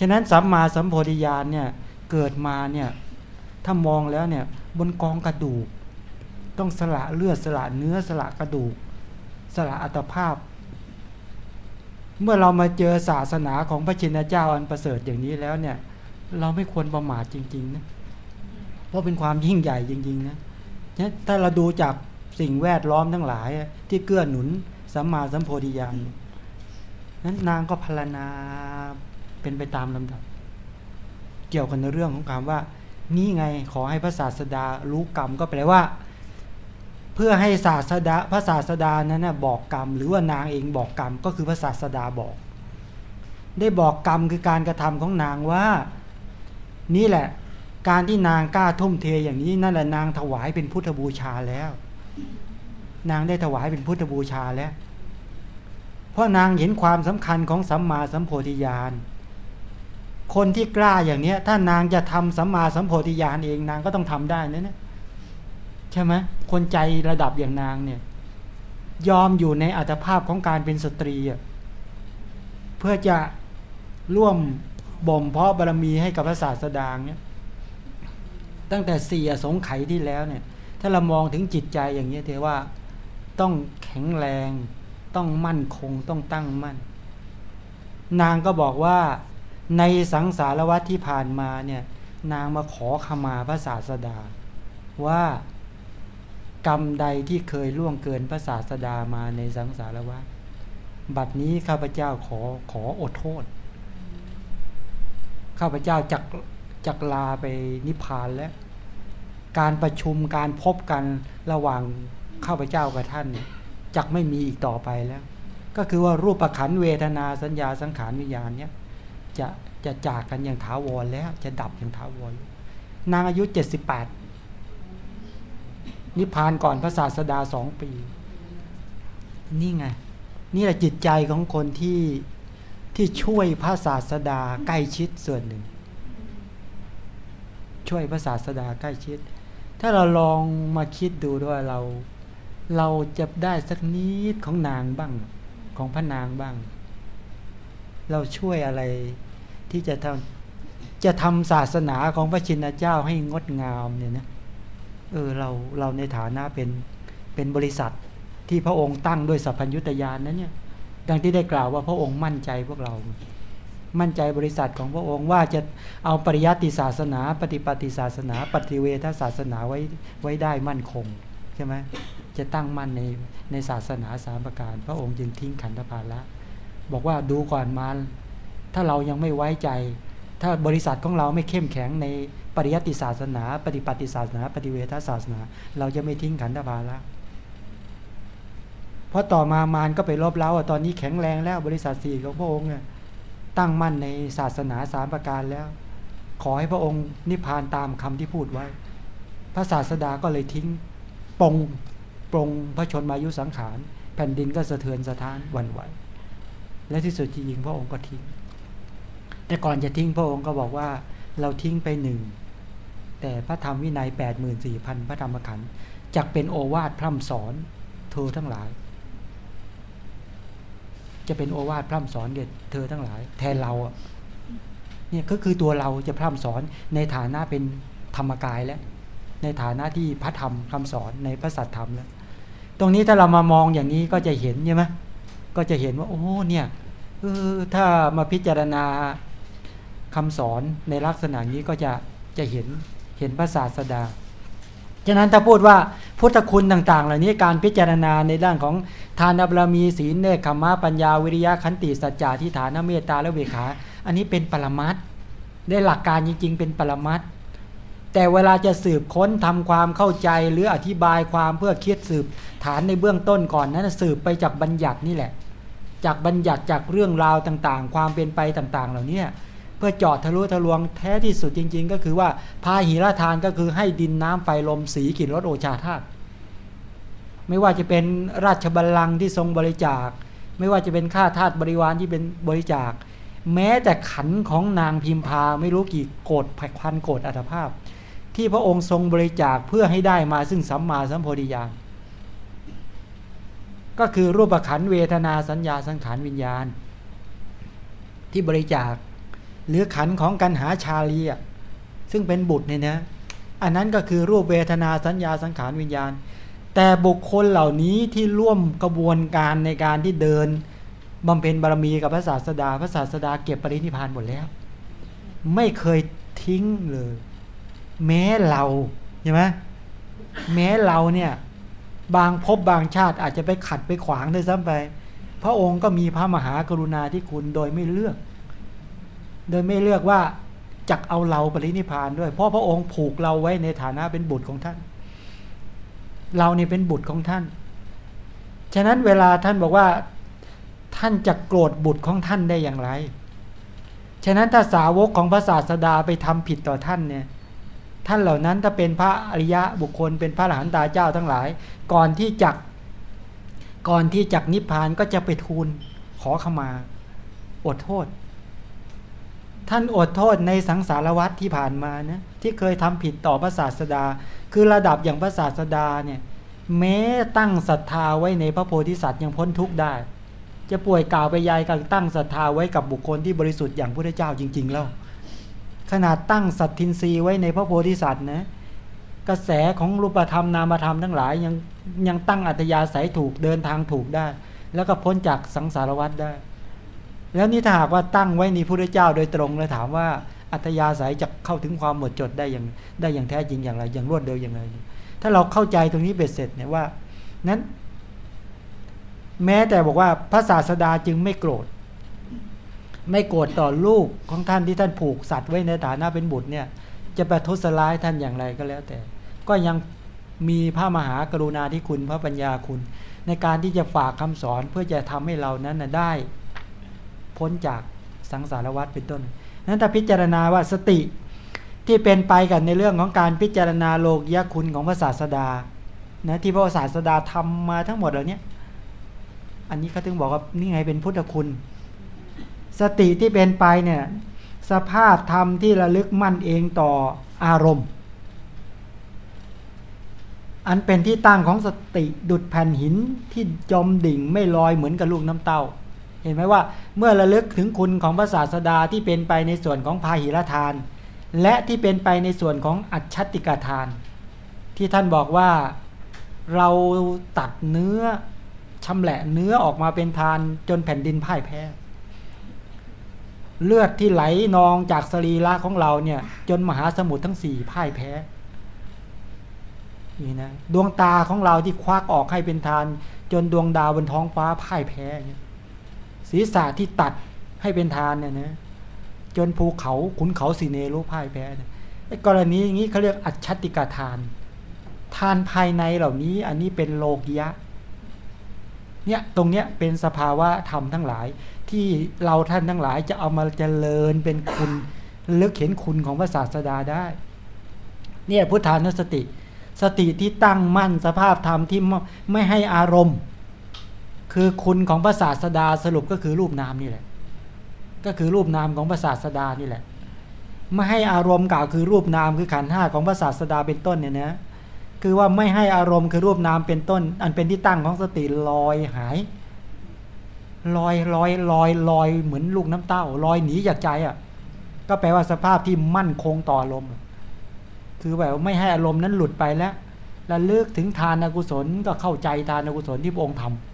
ฉะนั้นสัมมาสัมโพธิญาณเนี่ยเกิดมาเนี่ยถ้ามองแล้วเนี่ยบนกองกระดูก ต้องสละเลือดสละเนื้อสละกระดูก สละอัตภาพ เมื่อเรามาเจอศาสนาของพระชินเจ้าอันประเสริฐอย่างนี้แล้วเนี่ย เราไม่ควรประมาทจริงๆนะเพราะเป็นความยิ่งใหญ่จริงๆนะถ้าเราดูจากสิ่งแวดล้อมทั้งหลาย ที่เกื้อหนุนสัมมาสัมโพธิญาณนั้นนางก็พารณาเป็นไปตามลำดับ เกี่ยวกันในเรื่องของคำว่า นี่ไงขอให้พระศาสดารู้กรรมก็แปลว่า เพื่อให้ศาสดาพระศาสดานั้นนะบอกกรรม หรือว่านางเองบอกกรรมก็คือพระศาสดาบอก ได้บอกกรรมคือการกระทำของนางว่า นี่แหละ การที่นางกล้าทุ่มเทอย่างนี้นั่นแหละนางถวายเป็นพุทธบูชาแล้ว นางได้ถวายเป็นพุทธบูชาแล้ว เพราะนางเห็นความสำคัญของสัมมาสัมโพธิญาณคนที่กล้าอย่างเนี้ย ถ้านางจะทำสัมมาสัมโพธิญาณเองนางก็ต้องทำได้นะเนี่ยใช่ไหม คนใจระดับอย่างนางเนี่ยยอมอยู่ในอัตภาพของการเป็นสตรีเพื่อจะร่วมบ่มเพาะบารมีให้กับพระศาสดาเนี่ยตั้งแต่สี่อสงไขยที่แล้วเนี่ย ถ้าเรามองถึงจิตใจอย่างนี้เทว่าต้องแข็งแรง ต้องมั่นคงต้องตั้งมั่น นางก็บอกว่าในสังสารวัตที่ผ่านมาเนี่ย นางมาขอขมาพระศาสดา ว่า กรรมใดที่เคยล่วงเกินพระศาสดามาในสังสารวัตบัดนี้ข้าพเจ้าขอขออดโทษ ข้าพเจ้าจักจักลาไปนิพพานแล้ว การประชุมการพบกันระหว่างข้าพเจ้ากับท่านจักไม่มีอีกต่อไปแล้ว ก็คือว่ารูปประขันเวทนาสัญญาสังขารวิญญาณเนี้ยจะจะจากกันอย่างถาวรแล้ว จะดับอย่างถาวรนางอายุเจ็ดสิบแปด นิพพานก่อนพระศาสดาสองปี นี่ไง นี่แหละจิตใจของคนที่ที่ช่วยพระศาสดาใกล้ชิดส่วนหนึ่ง ช่วยพระศาสดาใกล้ชิด ถ้าเราลองมาคิดดูด้วยเรา เราจะได้สักนิดของนางบ้างของพระนางบ้าง เราช่วยอะไรที่จะทำจะทำศาสนาของพระชินเจ้าให้งดงามเนี่ยนะ เออเราเราในฐานะเป็นเป็นบริษัทที่พระองค์ตั้งด้วยสัพพัญญุตยานนั้นเนี่ยดังที่ได้กล่าวว่าพระองค์มั่นใจพวกเรา มั่นใจบริษัทของพระองค์ว่าจะเอาปริยัติศาสนา ปฏิปฏิศาสนา ปฏิเวทศาสนาไว้ไว้ได้มั่นคงใช่ไหมจะตั้งมั่นในในศาสนาสามประการ พระองค์จึงทิ้งขันธภาระบอกว่าดูก่อนมาถ้าเรายังไม่ไว้ใจ ถ้าบริษัทของเราไม่เข้มแข็งใน ปริยัติศาสนา ปฏิปฏิศาสนา ปฏิเวทศาสนา เราจะไม่ทิ้งขันธภาระเพราะต่อมามารก็ไปรบเล้าตอนนี้แข็งแรงแล้วบริษัทสี่ของพระองค์เนี่ยตั้งมั่นในศาสนาสามประการแล้ว ขอให้พระองค์นิพพานตามคำที่พูดไว้ พระศาสดาก็เลยทิ้งปรงปรงพระชนมายุสังขาร แผ่นดินก็สะเทือนสะท้านวันไหว และที่สุดจริงพระองค์ก็ทิ้ง แต่ก่อนจะทิ้งพระองค์ก็บอกว่า เราทิ้งไปหนึ่ง แต่พระธรรมวินัยแปดหมื่นสี่พันพระธรรมขันธ์จักเป็นโอวาทพร่ำสอนเธอทั้งหลาย จะเป็นโอวาทพร่ำสอนเด็ดเธอทั้งหลาย แทนเราอะเนี่ยก็คือตัวเราจะพร่ำสอนในฐานะเป็นธรรมกายแล้วในฐานะที่พระธรรมคำสอนในพระสัทธรรมแล้ว ตรงนี้ถ้าเรามามองอย่างนี้ก็จะเห็นใช่ไหมก็จะเห็นว่าโอ้เนี่ยเออถ้ามาพิจารณาคำสอนในลักษณะนี้ก็จะจะเห็น เห็นพระศาสดา ฉะนั้นถ้าพูดว่าพุทธคุณต่าง ๆ เหล่านี้การพิจารณาในด้านของทานบารมีศีลเนคขมะปัญญาวิริยะขันติสัจจะทิฏฐานเมตตาและเวขา อันนี้เป็นปรมัตได้หลักการจริง ๆ เป็นปรมัตแต่เวลาจะสืบค้นทำความเข้าใจหรืออธิบายความเพื่อคิดสืบฐานในเบื้องต้นก่อนนั้นสืบไปจากบัญญัตินี่แหละ จากบัญญัติจากเรื่องราวต่างๆ ความเป็นไปต่าง ๆ เหล่านี้ เพื่อเจอดทะลุทะลวงแท้ที่สุดจริง ๆ ก็คือว่าพาหิราทานก็คือให้ดินน้ำไฟลมสีกลิ่นรสโอชาธาตุไม่ว่าจะเป็นราชบัลลังก์ที่ทรงบริจาค ไม่ว่าจะเป็นข้าทาสบริวารที่เป็นบริจาค แม้แต่ขันของนางพิมพาไม่รู้กี่โกดพันโกดอัตภาพ ที่พระองค์ทรงบริจาคเพื่อให้ได้มาซึ่งสัมมาสัมโพธิญาณก็คือรูปขันเวทนาสัญญาสังขารวิญญาณ ที่บริจาค หรือขันของกันหาชาลีอะซึ่งเป็นบุตรเนี่ยนะ อันนั้นก็คือรูปเวทนาสัญญาสังขารวิญญาณ แต่บุคคลเหล่านี้ที่ร่วมกระบวนการในการที่เดินบำเพ็ญบารมีกับพระศาสดา พระศาสดาเก็บปรินิพานหมดแล้ว ไม่เคยทิ้งเลย แม้เราใช่ไหมแม้เราเนี่ยบางพบบางชาติอาจจะไปขัดไปขวางด้วยซ้ำไป พระองค์ก็มีพระมหากรุณาธิคุณโดยไม่เลือก โดยไม่เลือกว่าจักเอาเราปรินิพานด้วย เพราะพระองค์ผูกเราไว้ในฐานะเป็นบุตรของท่าน เราเนี่เป็นบุตรของท่าน ฉะนั้นเวลาท่านบอกว่าท่านจะโกรธบุตรของท่านได้อย่างไร ฉะนั้นถ้าสาวกของพระศาสดาไปทำผิดต่อท่านเนี่ย ท่านเหล่านั้นถ้าเป็นพระอริยะบุคคลเป็นพระหลานตาเจ้าทั้งหลาย ก่อนที่จักก่อนที่จักนิพพานก็จะไปทูลขอขมา อดโทษ ท่านอดโทษในสังสารวัตรที่ผ่านมานะที่เคยทำผิดต่อพระศาสดา คือระดับอย่างพระศาสดาเนี่ยแม้ตั้งศรัทธาไว้ในพระโพธิสัตว์ยังพ้นทุกข์ได้ จะป่วยกล่าวไปยายกับตั้งศรัทธาไว้กับบุคคลที่บริสุทธิ์อย่างพระเจ้าจริง ๆ แล้ว ขนาดตั้งสัตทินรีไว้ในพระโพธิสัตว์นะกระแสของรูปธรรมนามธรรมทั้งหลายยังยังตั้งอัตยาสายถูกเดินทางถูกได้ แล้วก็พ้นจากสังสารวัฏได้ แล้วนี่ถ้าหากว่าตั้งไว้ในพระเจ้าโดยตรงแล้วถามว่าอัตยาสายจะเข้าถึงความหมดจดได้อย่างได้อย่างแท้จริงอย่างไร อย่างรวดเร็วอย่างไร ถ้าเราเข้าใจตรงนี้เบ็ดเสร็จเนี่ยว่า นั้น แม้แต่บอกว่าพระศาสดาจึงไม่โกรธ ไม่โกรธต่อลูกของท่านที่ท่านผูกสัตว์ไว้ในฐานะเป็นบุตรเนี่ย จะประทุษร้ายท่านอย่างไรก็แล้วแต่ ก็ยังมีพระมหากรุณาธิคุณพระปัญญาคุณ ในการที่จะฝากคำสอนเพื่อจะทำให้เรานั้นได้ พ้นจากสังสารวัฏเป็นต้น นั้นถ้าพิจารณาว่าสติที่เป็นไปกันในเรื่องของการพิจารณาโลกยคุณของพระศาสดานะที่พระศาสดาทำมาทั้งหมดเหล่านี้อันนี้เขาถึงบอกว่านี่ไงเป็นพุทธคุณ สติที่เป็นไปเนี่ยสภาพธรรมที่ระลึกมั่นเองต่ออารมณ์ อันเป็นที่ตั้งของสติดุดแผ่นหินที่จมดิ่งไม่ลอยเหมือนกับลูกน้ำเต้า เห็นไหมว่าเมื่อระลึกถึงคุณของพระศาสดาที่เป็นไปในส่วนของพาหิรทาน และที่เป็นไปในส่วนของอัจฉติกาทาน ที่ท่านบอกว่าเราตัดเนื้อชำแหละเนื้อออกมาเป็นทานจนแผ่นดินพ่ายแพ้ เลือดที่ไหลนองจากสรีระของเราเนี่ย จนมหาสมุทรทั้งสี่พ่ายแพ้นี่นะดวงตาของเราที่ควักออกให้เป็นทาน จนดวงดาวบนท้องฟ้าพ่ายแพ้เนี่ย ศีรษะที่ตัดให้เป็นทานเนี่ยนะจนภูเขาขุนเขาสีเนรุพ่ายแพ้ไอ้กรณีอย่างนี้เขาเรียกอัจฉติกาทาน ทานภายในเหล่านี้อันนี้เป็นโลกิยะเนี่ยตรงเนี้ยเป็นสภาวะธรรมทั้งหลาย ที่เราท่านทั้งหลายจะเอามาเจริญเป็นคุณลึกเห็นคุณของพระศาสดาได้ เนี่ยพุทธานุสติ สติที่ตั้งมั่นสภาพธรรมที่ไม่ให้อารมณ์ คือคุณของพระศาสดาสรุปก็คือรูปนามนี่แหละ ก็คือรูปนามของพระศาสดานี่แหละ ไม่ให้อารมณ์กล่าวคือรูปนามคือขันห้าของพระศาสดาเป็นต้นเนี่ยนะคือว่าไม่ให้อารมณ์คือรูปนามเป็นต้น อันเป็นที่ตั้งของสติลอยหายลอยลอยลอยลอยเหมือนลูกน้ำเต้าลอยหนีจากใจอะ ก็แปลว่าสภาพที่มั่นคงต่ออารมณ์คือแบบไม่ให้อารมณ์นั้นหลุดไปแล้วแล้วเลือกถึงทานอกุศลก็เข้าใจทานอกุศลที่พระองค์ทำ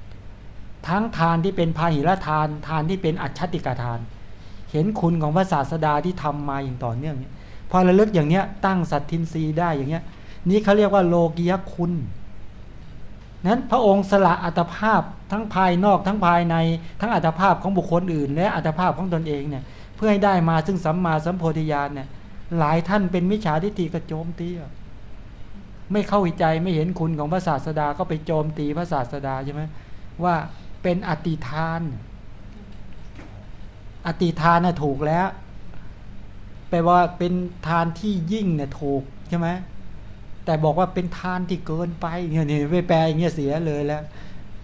ทั้งทานที่เป็นพาหิรทานทานที่เป็นอัจฉติกาทาน เห็นคุณของพระศาสดาที่ทำมาอย่างต่อเนื่องพอระลึกอย่างเนี้ยตั้งสัตทินรีได้อย่างเงี้ยนี่เขาเรียกว่าโลกียคุณ นั้นพระองค์สละอัตภาพทั้งภายนอกทั้งภายในทั้งอัตภาพของบุคคลอื่น และอัตภาพของตนเองเนี่ยเพื่อให้ได้มาซึ่งสัมมาสัมโพธิญาณเนี่ยหลายท่านเป็นมิจฉาทิฏฐิกระโจมตีไม่เข้าใจไม่เห็นคุณของพระศาสดาก็ไปโจมตีพระศาสดาใช่ไหมว่า เป็นอติทาน อติทานน่ะถูกแล้ว แปลว่าเป็นทานที่ยิ่งเนี่ยถูกใช่ไหมแต่บอกว่าเป็นทานที่เกินไปเนี่ยนี่ไปแปลอย่างเงี้ยเสียเลยแล้ว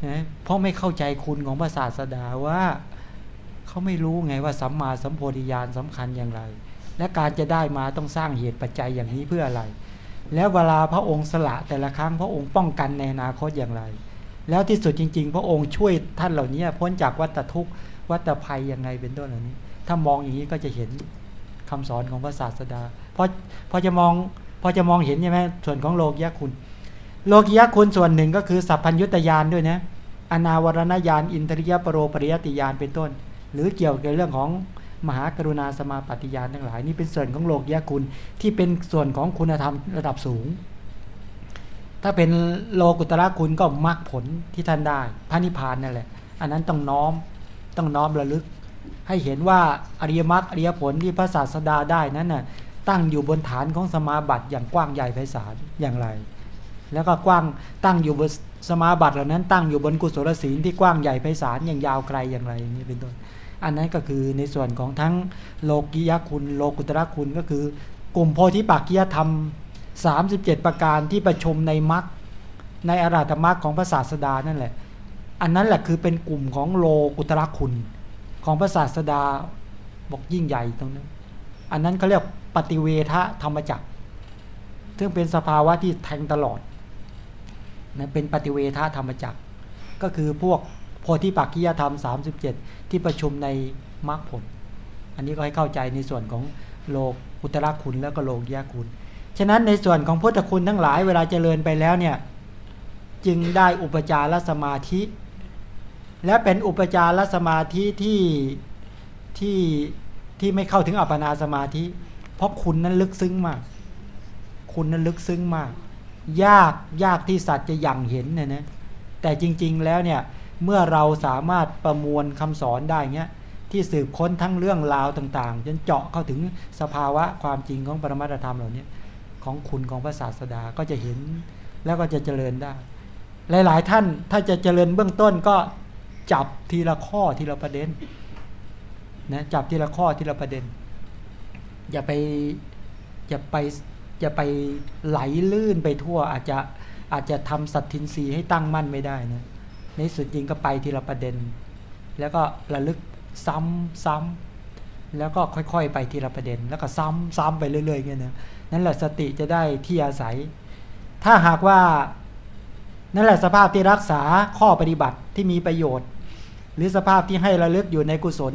นะเพราะไม่เข้าใจคุณของพระศาสดาว่าเขาไม่รู้ไงว่าสัมมาสัมโพธิญาณสำคัญอย่างไร และการจะได้มาต้องสร้างเหตุปัจจัยอย่างนี้เพื่ออะไร แล้วเวลาพระองค์สละแต่ละครั้งพระองค์ป้องกันในอนาคตอย่างไร แล้วที่สุดจริง ๆ พระองค์ช่วยท่านเหล่านี้พ้นจากวัฏทุกข์วัฏภัยยังไงเป็นต้นเหล่านี้ ถ้ามองอย่างนี้ก็จะเห็นคำสอนของพระศาสดาพอพอจะมองพอจะมองเห็นใช่ไหมส่วนของโลกยะคุณ โลกยะคุณส่วนหนึ่งก็คือสัพพัญญุตยานด้วยนะอนาวรณญาณอินทริยปรโรปริยติยานเป็นต้น หรือเกี่ยวกับเรื่องของมหากรุณาสมาปฏิญาณทั้งหลาย นี่เป็นส่วนของโลกยะคุณที่เป็นส่วนของคุณธรรมระดับสูง ถ้าเป็นโลกุตระคุณก็มรรคผลที่ท่านได้พระนิพพานนั่นแหละ อันนั้นต้องน้อมต้องน้อมระลึก ให้เห็นว่าอริยมรรคอริยผลที่พระศาสดาได้นั้นน่ะตั้งอยู่บนฐานของสมาบัติอย่างกว้างใหญ่ไพศาลอย่างไร แล้วก็กว้างตั้งอยู่บนสมาบัติเหล่านั้นตั้งอยู่บนกุศลศีลที่กว้างใหญ่ไพศาลอย่างยาวไกลอย่างไรอย่างนี้เป็นต้นอันนั้นก็คือในส่วนของทั้งโลกิยคุณ โลกุตระคุณก็คือกลุ่มโพธิปักกิยธรรม 37 ประการที่ประชุมในมรรคในอาราธมรรคของพระศาสดานั่นแหละ อันนั้นแหละคือเป็นกลุ่มของโลกุตระคุณของพระศาสดาบอกยิ่งใหญ่ตรงนั้น อันนั้นเขาเรียกปฏิเวทธรรมจักรซึ่งเป็นสภาวะที่แทงตลอดนะเป็นปฏิเวทธรรมจักรก็คือพวกโพธิปักกิยธรรม 37 ที่ประชุมในมรรคผล อันนี้ก็ให้เข้าใจในส่วนของโลกุตระคุณแล้วก็โลกยะคุณ ฉะนั้นในส่วนของพุทธคุณทั้งหลายเวลาเจริญไปแล้วเนี่ยจึงได้อุปจารสมาธิ และเป็นอุปจารสมาธิที่ที่ที่ไม่เข้าถึงอัปปนาสมาธิ เพราะคุณนั้นลึกซึ้งมาก คุณนั้นลึกซึ้งมาก ยากยากที่สัตว์จะยังเห็นเนี่ยนะแต่จริง ๆแล้วเนี่ยเมื่อเราสามารถประมวลคำสอนได้เงี้ยที่สืบค้นทั้งเรื่องราวต่างๆ จนเจาะเข้าถึงสภาวะความจริงของปรมัตธรรมเหล่านี้ ของคุณของพระศาสดาก็จะเห็นแล้วก็จะเจริญได้ หลาย ๆ ท่านถ้าจะเจริญเบื้องต้นก็จับทีละข้อทีละประเด็นนะจับทีละข้อทีละประเด็น อย่าไปอย่าไปอย่าไปไหลลื่นไปทั่ว อาจจะอาจจะทำสัตทินรีให้ตั้งมั่นไม่ได้นะในสุดจริงก็ไปทีละประเด็น แล้วก็ระลึกซ้ำซ้ำ แล้วก็ค่อยๆ ไปทีละประเด็น แล้วก็ซ้ำซ้ำไปเรื่อยๆเงี้ยนะนั่นแหละสติจะได้ที่อาศัย ถ้าหากว่า นั่นแหละสภาพที่รักษาข้อปฏิบัติที่มีประโยชน์ หรือสภาพที่ให้ระลึกอยู่ในกุศล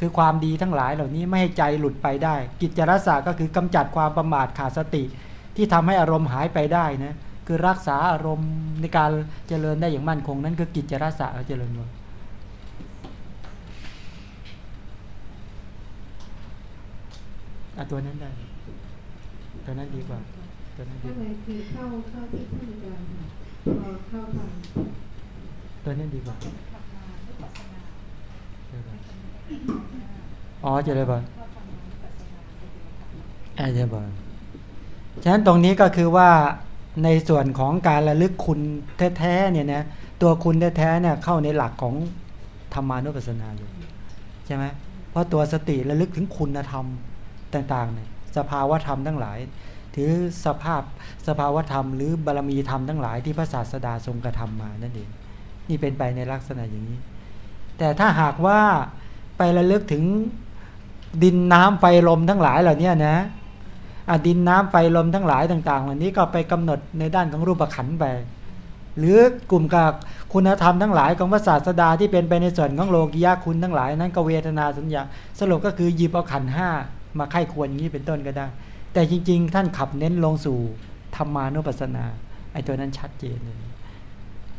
คือความดีทั้งหลายเหล่านี้ไม่ให้ใจหลุดไปได้ กิจรสาก็คือกำจัดความประมาทขาดสติ ที่ทำให้อารมณ์หายไปได้นะคือรักษาอารมณ์ในการเจริญได้อย่างมั่นคง นั้นคือกิจรสะเจริญว อะตัวนั้นได้ตัวนั้นดีกว่าตัวนั้นดีก็เลยคือเข้าเข้าที่ท่านอาจารย์ค่ะพอเข้าทางตัวนั้นดีกว่าอ๋อเจริญบอลเจริญบอลฉะนั้นตรงนี้ก็คือว่าในส่วนของการระลึกคุณแท้ๆเนี่ยนะตัวคุณแท้ๆเนี่ยเข้าในหลักของธรรมานุปัสสนาอยู่ใช่ไหมเพราะตัวสติระลึกถึงคุณธรรม ต่างๆเนี่ยสภาวธรรมทั้งหลาย ถือสภาพสภาวธรรม หรือบารมีธรรมทั้งหลายที่พระศาสดาทรงกระทำมานั่นเองนี่เป็นไปในลักษณะอย่างนี้ แต่ถ้าหากว่าไประลึกถึงดินน้ำไฟลมทั้งหลายเหล่านี้นะดินน้ำไฟลมทั้งหลายต่างๆเหล่านี้ก็ไปกำหนดในด้านของรูปขันไปหรือกลุ่มกับคุณธรรมทั้งหลายของพระศาสดาที่เป็นไปในส่วนของโลกิยาคุณทั้งหลายนั้นก็เวทนาสัญญาสรุปก็คือหยิบเอาขันห้า มาไข้ควรอย่างนี้เป็นต้นก็ได้ แต่จริง ๆ ท่านขับเน้นลงสู่ธรรมานุปัสสนาไอ้ตัวนั้นชัดเจนเลย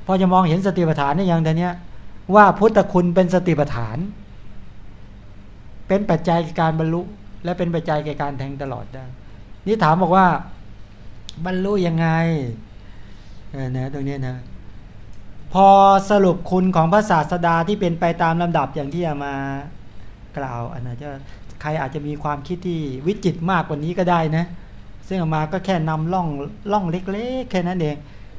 พอจะมองเห็นสติปัฏฐานในอย่างเดียวนี้ว่าพุทธคุณเป็นสติปัฏฐาน เป็นปัจจัยการบรรลุ และเป็นปัจจัยแก่การแทงตลอดได้นี่ถามบอกว่า บรรลุยังไงเนะตรงนี้นะพอสรุปคุณของพระศาสดาที่เป็นไปตามลำดับอย่างที่มากล่าวอันนั้นจะ ใครอาจจะมีความคิดที่วิจิตมากกว่านี้ก็ได้นะ ซึ่งมาก็แค่นำล่องล่องเล็กๆ แค่นั้นเอง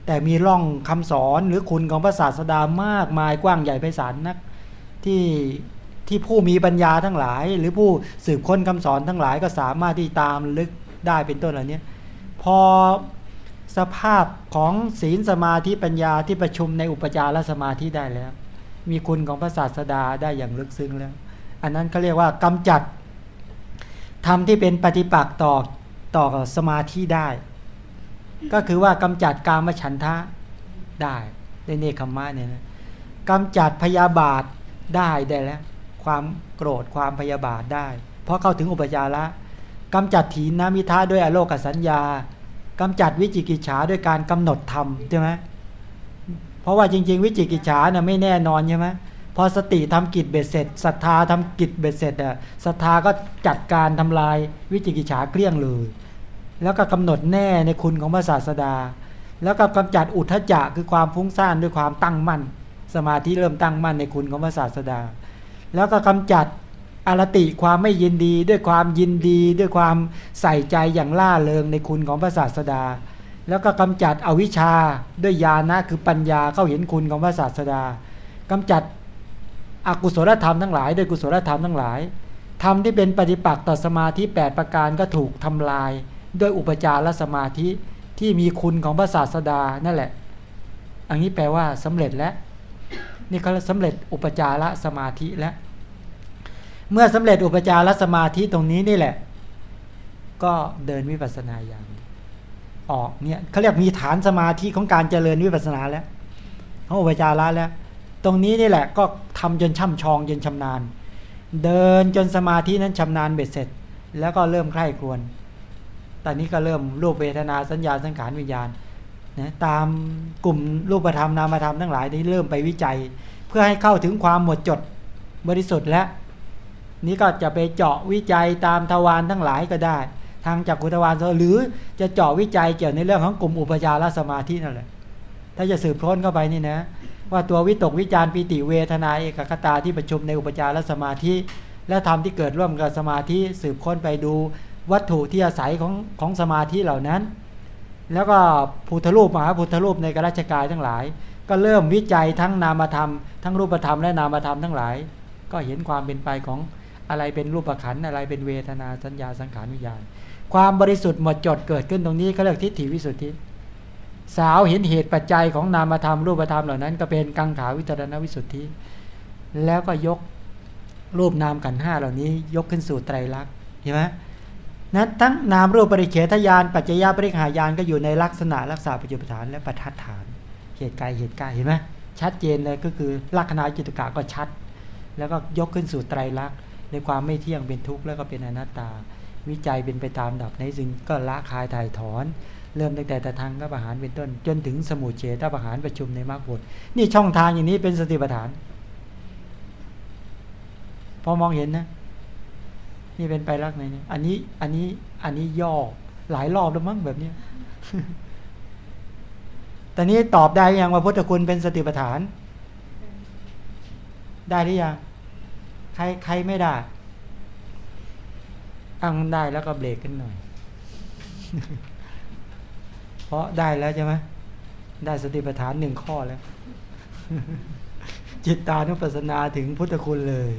แต่มีล่องคำสอนหรือคุณของพระศาสดามากมายกว้างใหญ่ไพศาลนักที่ที่ผู้มีปัญญาทั้งหลาย หรือผู้สืบค้นคำสอนทั้งหลายก็สามารถที่ตามลึกได้เป็นต้นเหล่านี้พอสภาพของศีลสมาธิปัญญาที่ประชุมในอุปจารสมาธิได้แล้ว มีคุณของพระศาสดาได้อย่างลึกซึ้งแล้ว อันนั้นเขาเรียกว่ากำจัด ทำที่เป็นปฏิปักษ์ต่อต่อสมาธิได้ ก็คือว่ากำจัดกามฉันทะได้ได้เนคขมะเนี่ยนะกำจัดพยาบาทได้ได้แล้ว ความโกรธความพยาบาทได้ เพราะเข้าถึงอุปจาระกำจัดถีนามิทาด้วยอโลกสัญญากำจัดวิจิกิจฉาด้วยการกำหนดธรรมใช่ไหมเพราะว่าจริง ๆ วิจิกิจฉาเนี่ยไม่แน่นอนใช่ไหม พอสติทำกิจเบ็ดเสร็จศรัทธาทำกิจเบ็ดเสร็จอะศรัทธาก็จัดการทำลายวิจิกิจฉาเกลี้ยงเลย แล้วก็กำหนดแน่ในคุณของพระศาสดา แล้วก็กำจัดอุทธจักคือความฟุ้งซ่านด้วยความตั้งมั่น สมาธิเริ่มตั้งมั่นในคุณของพระศาสดา แล้วก็กำจัดอารติความไม่ยินดีด้วยความยินดีด้วยความใส่ใจอย่างล่าเริงในคุณของพระศาสดา แล้วก็กำจัดอวิชชาด้วยญาณะคือปัญญาเข้าเห็นคุณของพระศาสดากำจัด อกุศลธรรมทั้งหลายโดยกุศลธรรมทั้งหลายธรรมที่เป็นปฏิปักษ์ต่อสมาธิ 8 ประการก็ถูกทำลายด้วยอุปจารสมาธิที่มีคุณของพระศาสดานั่นแหละ อันนี้แปลว่าสำเร็จแล้ว นี่เขาสำเร็จอุปจารสมาธิแล้ว เมื่อสำเร็จอุปจารสมาธิตรงนี้นี่แหละ ก็เดินวิปัสสนาอย่างออกเนี่ยเขาเรียกมีฐานสมาธิของการเจริญวิปัสสนาแล้วเขาอุปจาระแล้ว ตรงนี้นี่แหละก็ทำจนช่ำชองจนชำนาญ เดินจนสมาธินั้นชำนาญเบ็ดเสร็จ แล้วก็เริ่มใคร่ครวญตอนนี้ก็เริ่มรูปเวทนาสัญญาสังขารวิญญาณนะตามกลุ่มรูปธรรมนามธรรมทั้งหลายที่เริ่มไปวิจัย เพื่อให้เข้าถึงความหมดจดบริสุทธิ์แล้วนี้ก็จะไปเจาะวิจัยตามทวารทั้งหลายก็ได้ ทางจากขุทวารหรือจะเจาะวิจัยเกี่ยวในเรื่องของกลุ่มอุปจารสมาธินั่นแหละถ้าจะสืบพ้นเข้าไปนี่นะ ว่าตัววิตกวิจารปิติเวทนาเอกคตาที่ประชุมในอุปจารสมาธิ และธรรมที่เกิดร่วมกับสมาธิสืบค้นไปดูวัตถุที่อาศัยของของสมาธิเหล่านั้น แล้วก็พุทธรูปมหาพุทธรูปในกราชกายทั้งหลาย ก็เริ่มวิจัยทั้งนามธรรม ทั้งรูปธรรมและนามธรรมทั้งหลาย ก็เห็นความเป็นไปของอะไรเป็นรูปขันอะไรเป็นเวทนาสัญญาสังขารวิญญาณ ความบริสุทธิ์หมดจดเกิดขึ้นตรงนี้เขาเรียกทิฏฐิวิสุทธิ สาวเห็นเหตุปัจจัยของนามธรรมรูปธรรมเหล่านั้น ก็เป็นกังขาวิตรณวิสุทธิ แล้วก็ยกรูปนามขันห้าเหล่านี้ ยกขึ้นสู่ไตรลักษณ์เห็นไหมนั้นทั้งนามรูปปริเฉทญาณปัจจยาปริหายานก็อยู่ในลักษณะรักษาปัจจุบันและประทัดฐาน เหตุกายเหตุกายเห็นไหมชัดเจนเลยก็คือลักษณะจิตกะก็ชัด แล้วก็ยกขึ้นสู่ไตรลักษณ์ในความไม่เที่ยงเป็นทุกข์แล้วก็เป็นอนัตตา วิจัยเป็นไปตามดับในสิ่งก็ละคายถ่ายถอน เริ่มตั้งแต่ตะทางก็ประหารเป็นต้น จนถึงสมุเฉทประหารประชุมในมรรคผลนี่ช่องทางอย่างนี้เป็นสติปัฏฐาน พอมองเห็นนะ นี่เป็นไปรักไหนนี่ยอันนี้อันนี้อันนี้ย่อหลายรอบแล้วมั้งแบบนี้ยแต่นี้ตอบได้ยังว่าพุทธคุณเป็นสติปัฏฐาน ได้หรือยังใครใครไม่ได้อังได้แล้วก็เบรกกันหน่อย เพราะได้แล้วใช่ไหมได้สติปัฏฐานหนึ่งข้อแล้ว จิตตานุปัสสนาถึงพุทธคุณเลย